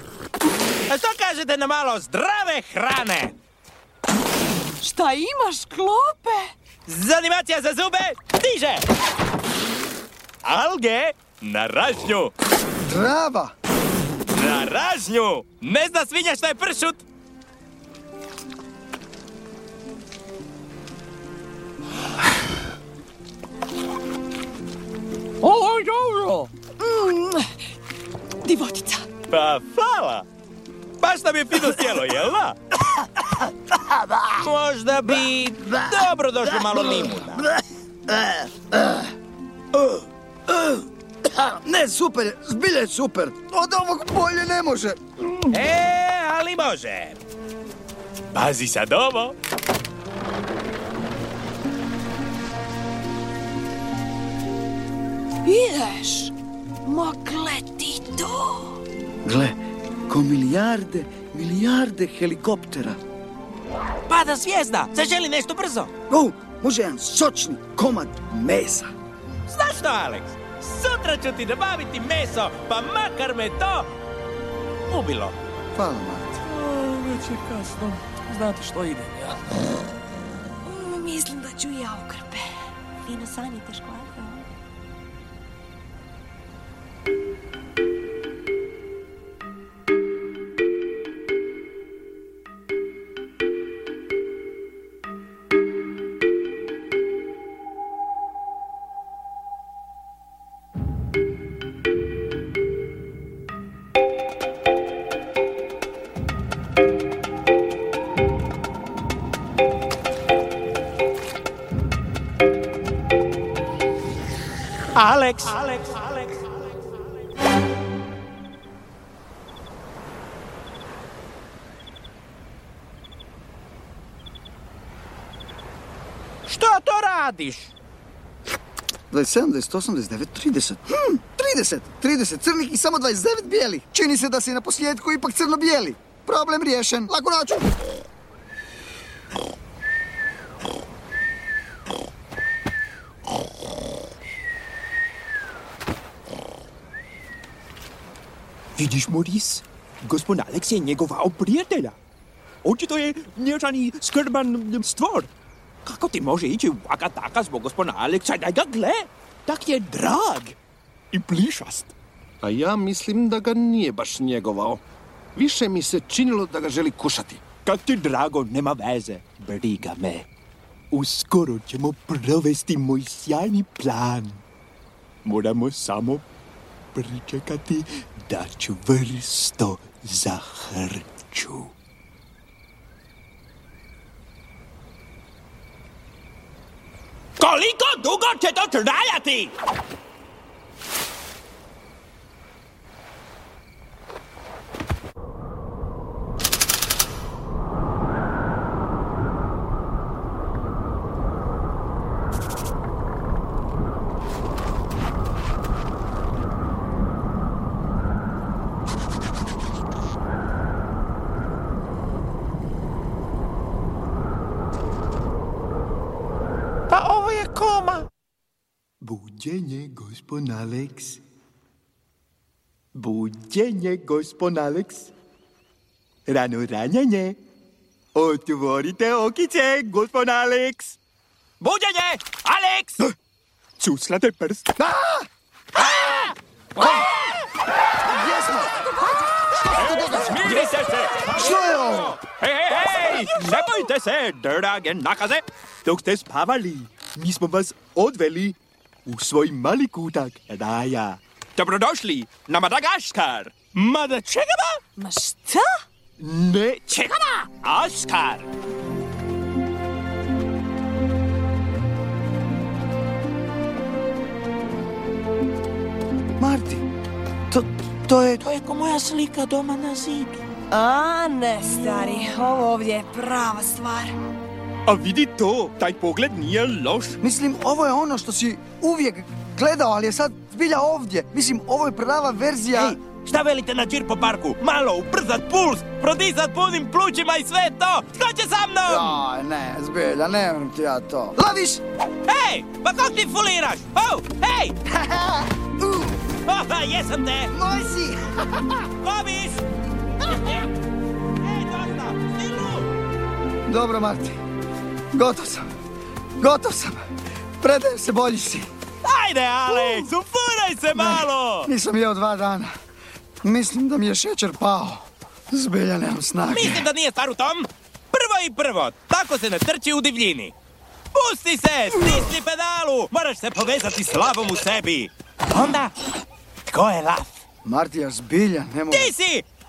A što kažete na malo zdrave hrane? Šta imaš, klope? Zanimacija za zube, stiže! Alge na ražnju. Trava. Na ražnju! Ne zna svinja šta je pršut? Ovo je dobro. Mm, divotica. Pa, hvala. Baš nam je fino sjelo, jel da? Možda bi dobro došlo malo limuna. Ne, super, je, zbilja je super. Od ovog bolje ne može. E, ali može. Pazi sad ovo. Ideš? Ma gle ti to. Gle, ko milijarde, milijarde helikoptera. Pada zvijezda, zaželi nešto brzo. O, može jedan sočni komad mesa. Znaš što, Alex? Sutra ću ti nabaviti meso, pa makar me to ubilo. Hvala, Marti. Već je kasno. Znate što idem ja. Mislim da ću ja u krpe. Fino sanjite, škvadro. 27, 28, 29, 30. Hm, 30. 30 crnih i samo 29 bijelih. Čini se da si na posljedku ipak crno-bijeli. Problem riješen. Laku noću. Vidiš, Moris? Gospodin Alex je njegovao prijatelja. Očito je nježani skrban stvor. Kako ti može ići vaka taka zbog gospona Aleksa da ga gle? Tak je drag i plišast. A ja mislim da ga nije baš njegovao. Više mi se činilo da ga želi kušati. Kak ti drago, nema veze. Briga me. Uskoro ćemo provesti moj sjajni plan. Moramo samo pričekati da čvrsto zahrču. Koliko dugo cię to trwaja. Budenie, gospon Alex. Budenie, gospon Alex. Rano ranenie. Otvorite okice, gospon Alex. Budenie, Alex! Cúclate prst. Á! Á! Á! Čo je ono? Hej, hej, hej! Nebojte se, dragen nakaze! To ste spávali. My sme vás odveli u svoj mali kutak raja. Dobrodošli na Madagaskar! Mada čegava? Ma šta? Ne čegava, Askar! Marti, to, to je... To je ko moja slika doma na zidu. A ne, stari, ovo ovdje je prava stvar. A vidi to, taj pogled nije loš. Mislim, ovo je ono što si uvijek gledao, ali je sad zbilja ovdje. Mislim, ovo je prava verzija... Hej, šta velite na džir po parku? Malo, ubrzat puls, prodizat punim plućima i sve to! Što će sa mnom? Aj, ne, zbilja, ne vem ti ja to. Laviš! Hej, pa kog ti fuliraš? Oh, hej! *laughs* uh. Oha, jesam te! Moj si! *laughs* Laviš! Dobro, Marti. Gotov sam. Gotov sam. Predajem se, bolji si. Ajde, Alex, ufuraj se malo! Ne, nisam jeo dva dana. Mislim da mi je šećer pao. Zbilja nemam snage. Mislim da nije stvar u tom. Prvo i prvo, tako se ne trči u divljini. Pusti se, stisni pedalu, moraš se povezati s lavom u sebi. Onda, ko je lav? Martija, zbilja, nemoj... Ti si!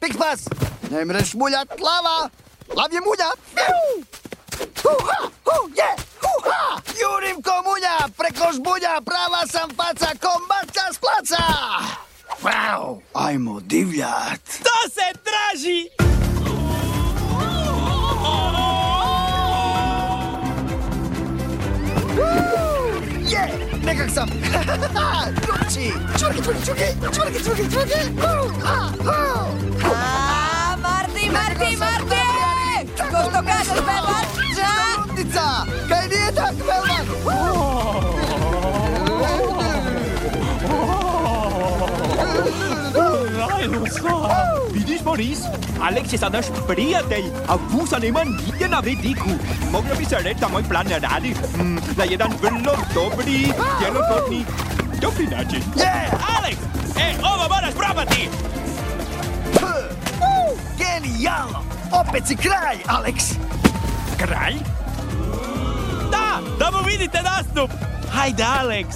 Big Bus! Najmä šmuľa tlava! Hlavne muňa! Húha! Hú, je! Húha! Júrim komuňa! Prekož buňa! Práva sam faca! Kombaca z placa! Wow! Ajmo divľat! To se draží! Woo! Nekak sam! Drugči! Čvrgi, čvrgi, čvrgi! Čvrgi, čvrgi, čvrgi! Hu, ha, hu! A, Marti, Marti, Marti! Ko što kažeš, Beban? Ludnica! Kaj nije tak, Velman? Vidiš, Boris? Alex je sad naš prijatelj, a Vusa nema nigdje na vidiku. Moglo bi se reći da moj plan radi mm, na jedan vrlo dobri, djelotvorni, dobri način. Je! Alex! E, ovo moraš probati! Genijalno! Opet si kralj, Alex! Kralj? Da, da mu vidite nastup! Hajde, Alex!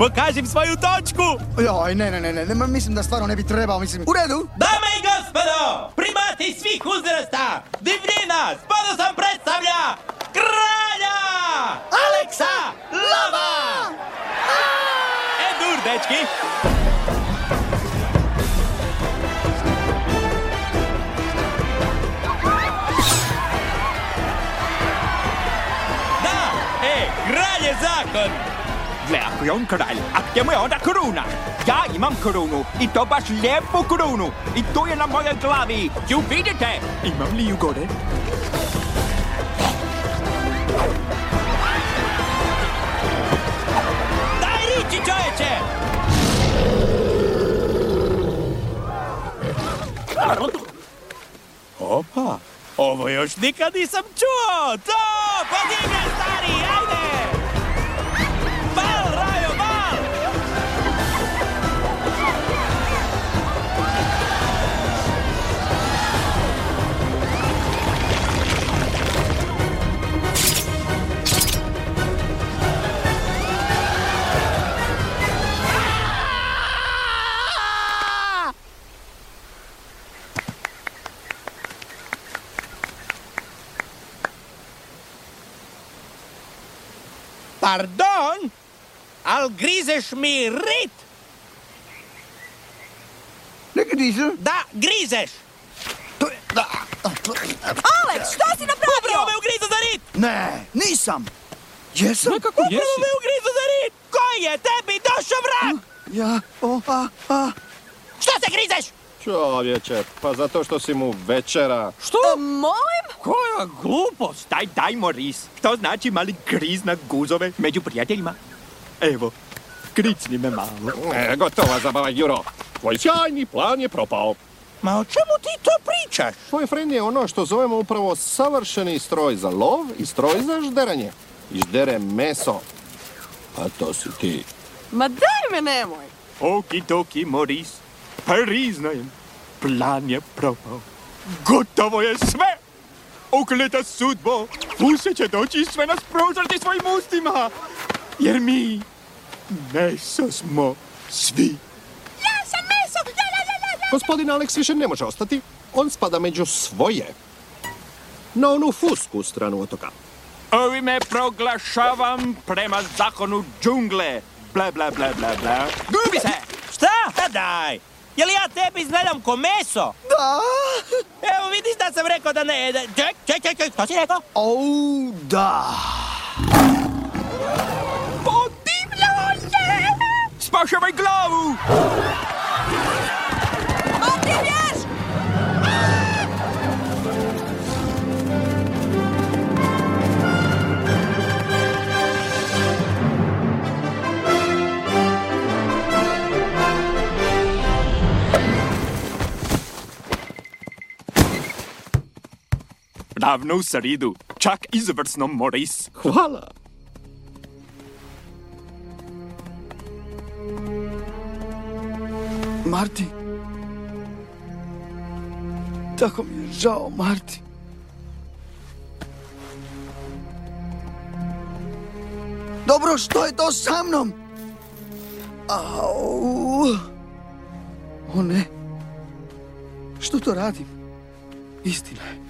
Pokažem svoju točku! Joj, ne, ne, ne, ne, mislim da stvarno ne bi trebao, mislim... U redu! Dame i gospodo, primati svih uzrasta, divljina, spada sam predstavlja kralja! Aleksa Lava! E, dur, dečki! Da, e, kralj je zakon! Gle, ako je on kralj, a je onda kruna? Ja imam krunu i to baš lijepu krunu i tu je na mojoj glavi. Ju vidite? Imam li ju gore? Daj riči, čoveče! Opa, ovo još nikad nisam čuo! To! Podigni, stari, ajde! Pardon? Al grizeš mi rit? Ne grižem? Da, grizeš! Alex, što si napravio? Upravo me ugrizo za rit! Ne, nisam. Jesam? Upravo me ugrizo za rit! Koji je tebi došao vrat? Ja, o, a, a. Što se grizeš? Čovječe, pa zato što si mu večera. Što? Molim? Koja glupost! Daj, daj, Moris. To znači mali griz na guzove među prijateljima. Evo, kricni me malo. E, gotova zabava, Juro. Tvoj sjajni plan je propao. Ma o čemu ti to pričaš? Tvoj friend je ono što zovemo upravo savršeni stroj za lov i stroj za žderanje. I ždere meso. A to si ti. Ma daj me nemoj. Okidoki, Moris. Priznajem, plan je propao. Gotovo je sve! Ukleta sudbo, Puse će doći sve nas prozrati svojim ustima. Jer mi meso smo svi. Ja sam meso! Ja, ja, ja, ja, ja! Gospodin Alex više ne može ostati. On spada među svoje. Na onu fusku stranu otoka. Ovime proglašavam prema zakonu džungle. Bla, bla, bla, bla, bla. Gubi se! Šta? Pa daj! Je li ja tebi izgledam ko meso? Da. Evo vidiš da sam rekao da ne... Da... Ček, ček, ček, ček, što si rekao? O, da. Podivljao je! Spašavaj glavu! Ravno u sridu. Čak izvrsno, Moris. Hvala. Marti. Tako mi je žao, Marti. Dobro, što je to sa mnom? Au. O ne. Što to radim? Istina je.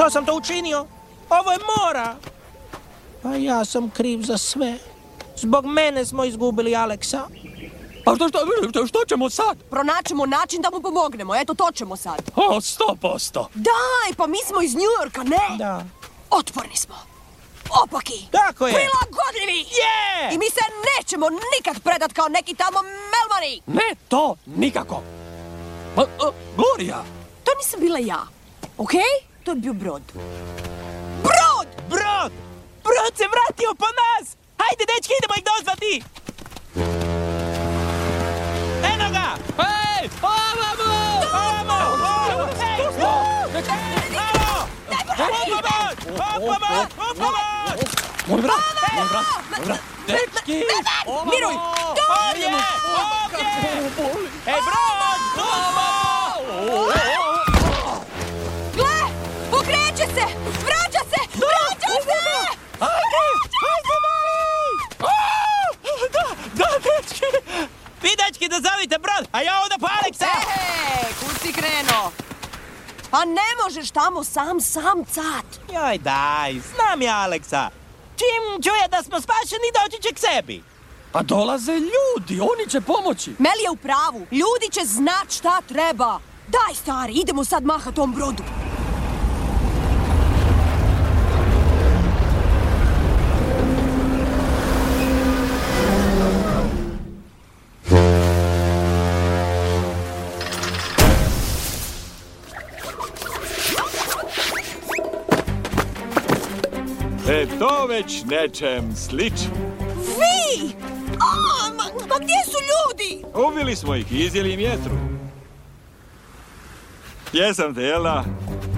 Što sam to učinio? Ovo je mora. Pa ja sam kriv za sve. Zbog mene smo izgubili Aleksa. Pa što, što, što ćemo sad? Pronaćemo način da mu pomognemo, eto to ćemo sad. O, sto posto. Daj, pa mi smo iz Njujorka, ne? Da. Otporni smo. Opaki. Tako je. Prilagodljivi. Je! I mi se nećemo nikad predat kao neki tamo melmani. Ne, to nikako. Pa, a, Gloria! To nisam bila ja, okej? To je bio brod. Brod! Brod! Brod se vratio po nas! Hajde, dečki, idemo ih dozvati! Eno ga! Ej, ovamo! Ovamo! Ovamo! Alo! Pomoć! Pomoć! Pomoć! Moj brat, moj brat, moj brat. Dečki! Miruj! Ovdje! Ovdje! Ej, brod! Brod! Gle! Se! Vraća se! Vraća se! Ajde! Ajde, mali! Da, da, dečki! Vi, dečki, dozovite brod, a ja ovdje po Aleksa! Ej, kud si krenuo? Pa ne možeš tamo sam, sam cat. Joj, daj, znam ja Aleksa. Čim čuje da smo spašeni, doći će k sebi. Pa dolaze ljudi, oni će pomoći. Meli je u pravu. Ljudi će znat šta treba. Daj, stari, idemo sad maha tom brodu. E to već nečem slično. Vi! A, ma, ma gdje su ljudi? Ubili smo ih i izjeli im jetru. Jesam te, jel da?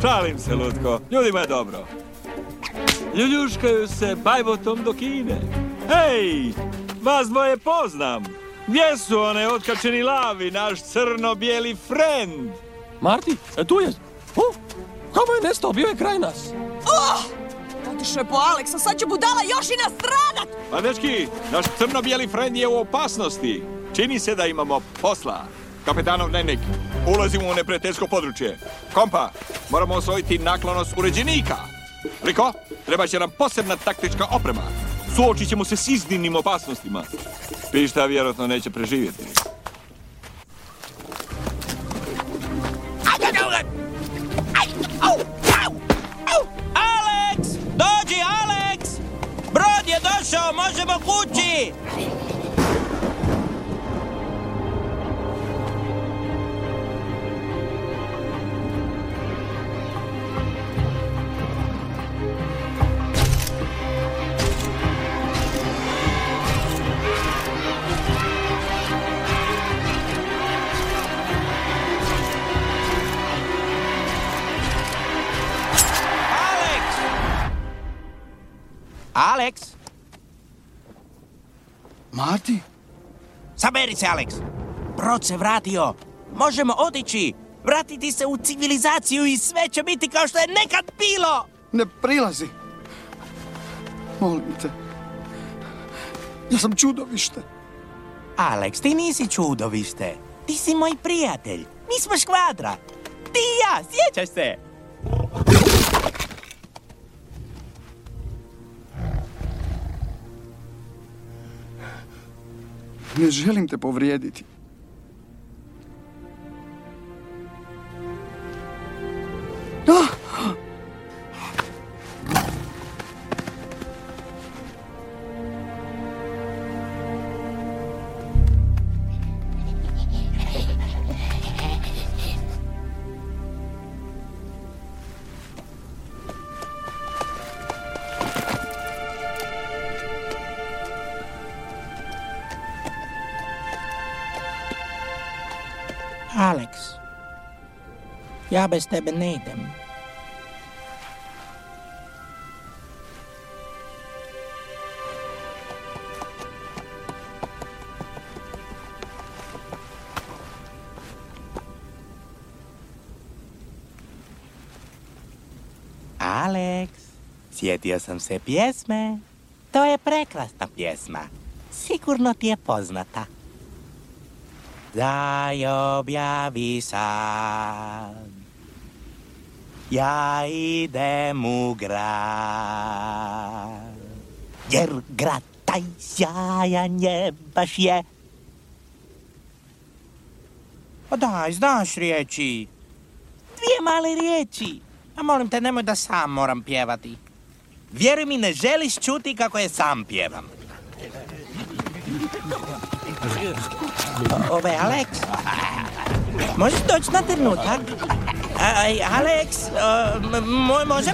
Šalim se, Lutko. Ljudima je dobro. Ljuljuškaju se bajbotom do Kine. Hej, vas dvoje poznam. Gdje su one otkačeni lavi, naš crno-bijeli friend? Marti, e, tu je. O, kamo je nestao, bio je kraj nas. Oh! Otišao je po Aleksa, sad će budala još i nastradat! Pa dečki, naš crno-bijeli friend je u opasnosti. Čini se da imamo posla. Kapetanov dnevnik, ulazimo u neprijateljsko područje. Kompa, moramo osvojiti naklonost uređenika. Riko, treba će nam posebna taktička oprema. Suočit ćemo se s iznimnim opasnostima. Pišta vjerojatno neće preživjeti. Brod je došao, možemo Aleks! Marti? Saberi se, Aleks! Brod se vratio! Možemo otići! Vratiti se u civilizaciju i sve će biti kao što je nekad bilo! Ne prilazi. Molim te. Ja sam čudovište. Aleks, ti nisi čudovište. Ti si moj prijatelj. Mi smo škvadra. Ti i ja, sjećaš se? Ne želim te povrijediti. Ah! Ja bez tebe ne idem. Alex, sjetio sam se pjesme. To je prekrasna pjesma. Sigurno ti je poznata. Daj objavi sad. Ja idem u grad. Jer grad taj sjajan je, baš je. Pa daj, znaš riječi. Dvije male riječi. A molim te, nemoj da sam moram pjevati. Vjeruj mi, ne želiš čuti kako je sam pjevam. Ove, Alex, možeš doći na trenutak? Aj, Alex, o, m- mo- može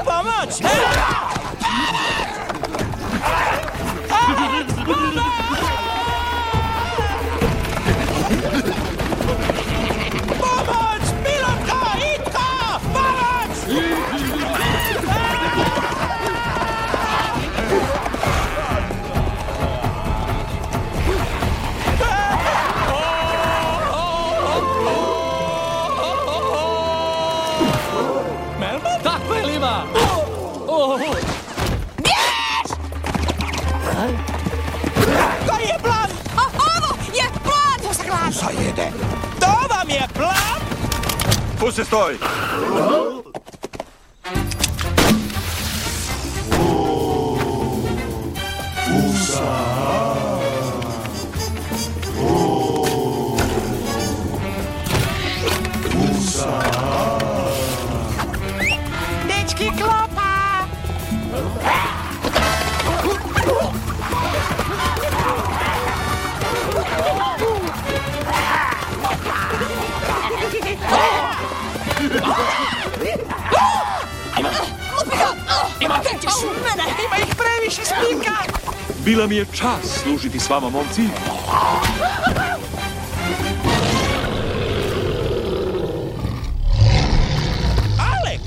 mi je čast služiti s vama, momci. Alex!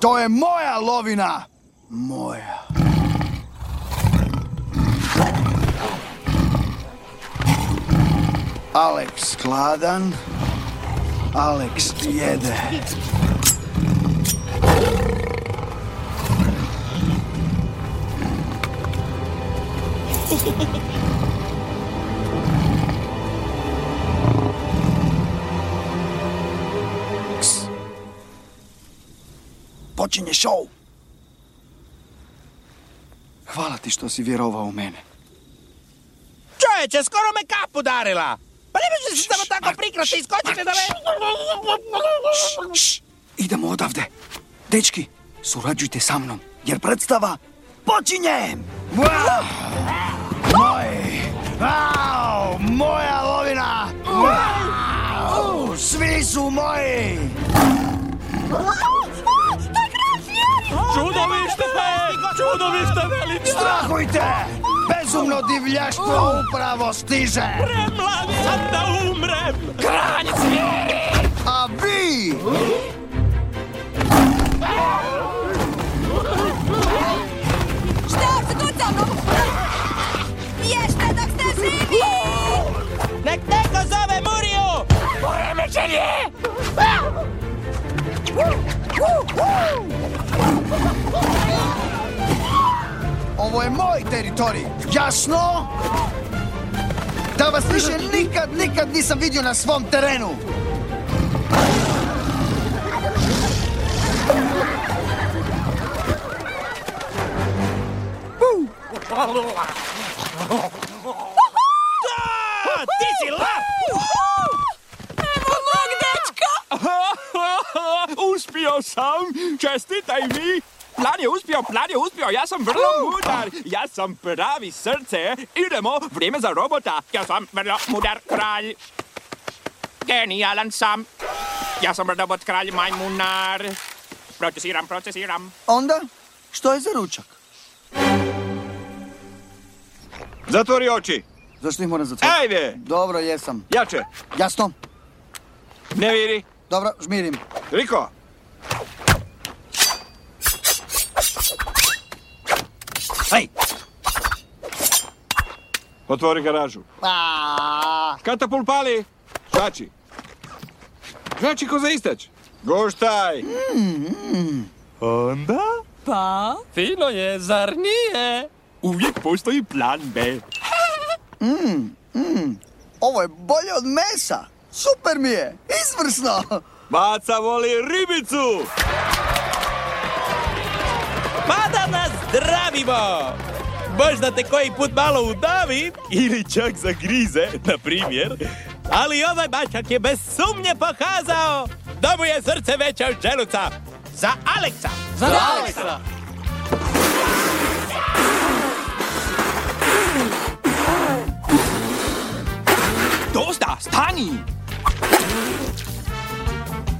To je moja lovina! Moja. Alex gladan. Alex jede. Si vjerovao u mene. Čovječe, skoro me kap udarila! Pa ne možeš samo tako prikrati, iskočite da me... Idemo odavde. Dečki, surađujte sa mnom, jer predstava počinje! Moj! Au, moja lovina! Wow! Svi su moji! Čudovište veliko! Strahujte! Bezumno divljaštvo upravo stiže! Premlad sam da umrem! Kralj zvijeri! A vi? Šta se kuca mnom? Jeste dok ste živi! Nek neko zove Muriju! Poremećen je! Ovo je moj teritorij, jasno? Da vas više nikad, nikad nisam vidio na svom terenu. Da, ti si lav! Evo mog dečka! Uspio sam! Čestitaj mi! Plan je uspio, plan je uspio, ja sam vrlo mudar, ja sam pravi srce. Idemo, vrijeme za robota. Ja sam vrlo mudar kralj. Genijalan sam. Ja sam robot kralj majmunar. Procesiram, procesiram. Onda, što je za ručak? Zatvori oči! Zašto ih moram zatvoriti? Ajde! Dobro, jesam. Jače! Jasno? Ne viri! Dobro, žmirim. Riko! Hej! Otvori garažu. Katapult pali! Žači! Žači ko za istać! Guštaj! Onda? Pa? Fino je, zar nije? Uvijek postoji plan B. Mm, mm. Ovo je bolje od mesa. Super mi je. Izvrsno. Baca voli ribicu! Pa da nas zdravimo! Možda te koji put malo udavi ili čak zagrize, na primjer. Ali ovaj bačak je bez sumnje pokazao da mu je srce veće od želuca. Za Aleksa! Za Aleksa! Dosta, stani!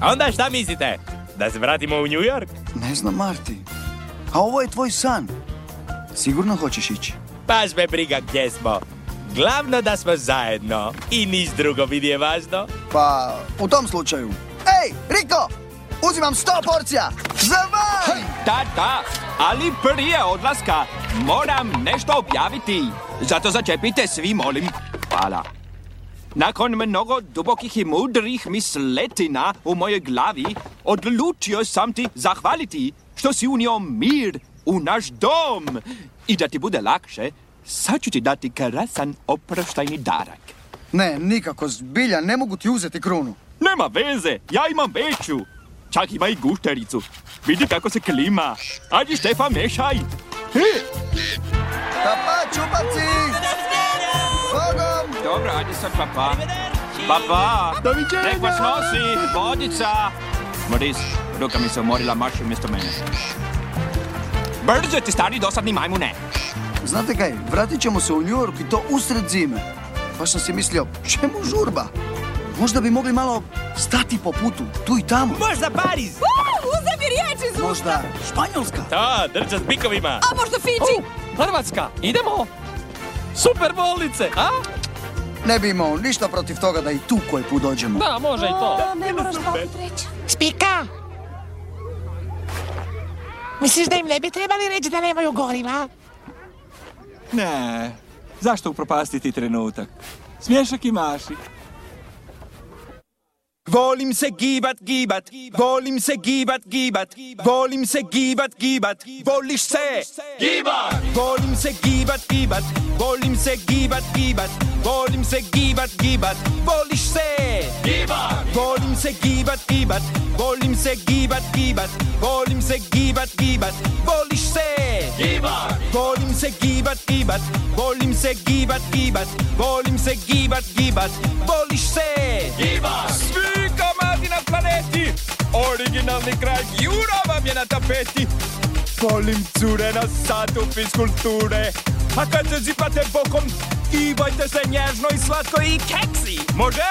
Onda šta mislite? Da se vratimo u New York? Ne znam, Marti. A ovo je tvoj san. Sigurno hoćeš ići? Baš me briga gdje smo. Glavno da smo zajedno i niš drugo mi nije važno. Pa, u tom slučaju. Ej, Riko! Uzimam sto porcija! Za van! Da, da, ali prije odlaska moram nešto objaviti. Zato začepite svi, molim. Hvala. Nakon mnogo dubokih i mudrih misletina u mojoj glavi, odlučio sam ti zahvaliti što si unio mir u naš dom. I da ti bude lakše, sad ću ti dati krasan oproštajni darak. Ne, nikako, zbilja, ne mogu ti uzeti krunu. Nema veze, ja imam veću. Čak ima i guštericu. Vidi kako se klima. Ajde, Štefan, mešaj. He, Pa pa, čupavci! Bogom! Dobro, ajde sad, papa. Papa! Nek vas nosi, vodica! Moris, ruka mi se umorila, marši umjesto mene. Brzo ti stari dosadni majmune! Znate kaj, vratit ćemo se u New York i to usred zime. Baš sam si mislio, čemu žurba? Možda bi mogli malo stati po putu, tu i tamo. Možda Pariz! Uzem mi riječ iz usta. Možda Španjolska. To, drča s bikovima. A možda Fiji? Hrvatska, idemo! Super bolnice, a? Ne bi imao ništa protiv toga da i tu koji put dođemo. Da, može i to. Ne moraš reći. Spika! Misliš da im ne bi trebali reći da nemaju goriva? Ne, zašto upropastiti trenutak? Smješak i maši. Volim se gibat, gibat, volim se gibat, gibat, volim se gibat, gibat, voliš se Gibat! Volim se gibat, gibat, volim se gibat, gibat, volim se gibat, gibat, voliš se Gibat! Volim se gibat, gibat, volim se gibat, gibat, volim se gibat, gibat, voliš se Gibat! Volim se gibat, gibat, volim se gibat, gibat, volim se gibat, gibat, voliš se Gibat! Svi komadi na planeti, originalni kraj Jura vam je na tapeti. Volim cure na satu fiskulture, a kad se zipate bokom, gibajte se nježno i slatko i keksi. Može?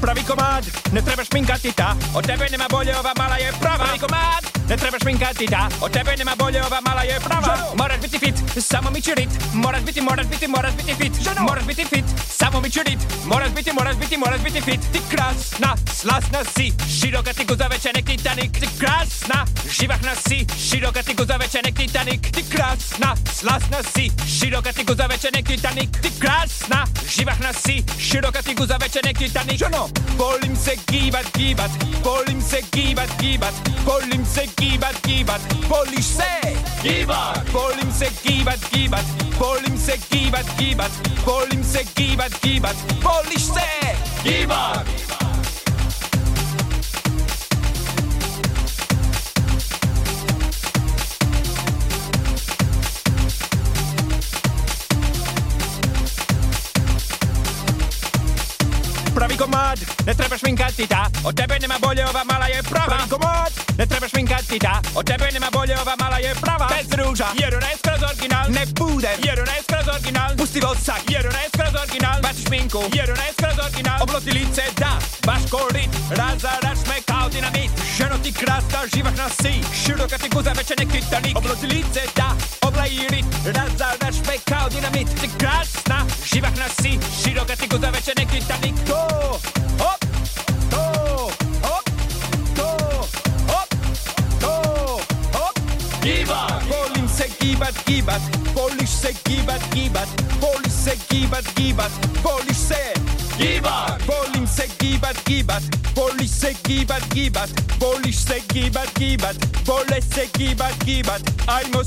Pravi komad, ne trebaš šminkati ta, od tebe nema bolje, ova mala je prava. Pravi komad, ne trebaš šminkati ta, od tebe nema bolje, ova mala je prava. Moraš biti fit, samo mi rit, moraš biti, moraš biti, moraš biti fit, moraš biti fit, samo mi rit, moraš biti, moraš biti, moraš biti fit. Ti krasna, slasna si, široka ti guza veće nek Titanik. Ti krasna, živahna si, široka ti guza zavečenek Titanic, ty krásna, slasna si, široka tyku zavečenek Titanic, ty krásna, živachna si, široka tyku zavečenek Titanic, ženo, volím se gíbat, gíbat, volím se gíbat, gíbat, volím se gíbat, gíbat, volíš se, gíbat, volím se gíbat, gíbat, volím se gíbat, gíbat, volím se gíbat, gíbat, volíš se, gíbat. Komad, ne trebaš šminkati ta, od tebe nema bolje, ova mala je prava. Pravi komad, ne trebaš šminkati ta, od tebe nema bolje, ova mala je prava. Bez ruža, jer ona je skroz original. Ne budem, jer ona je skroz original. Pusti vosak, jer ona je skroz original. Baci šminku, jer ona je skroz original. Obloti lice, da, baš korit, razaraš me kao dinamit. Ženo ti krasna, živahna si, široka ti guza veće nek Titanik. Obloti lice, da, oblaj rit, razaraš me kao dinamit. Ti krasna, živahna si, široka ti guza veće nek Titanik. To, hop, to, hop, se gibat, gibat, voliš se gibat, gibat, voliš se gibat, gibat, voliš se Gibat! Volim se gibat, gibat, voliš se gibat, gibat, voliš se gibat, gibat, vole se gibat, gibat, ajmo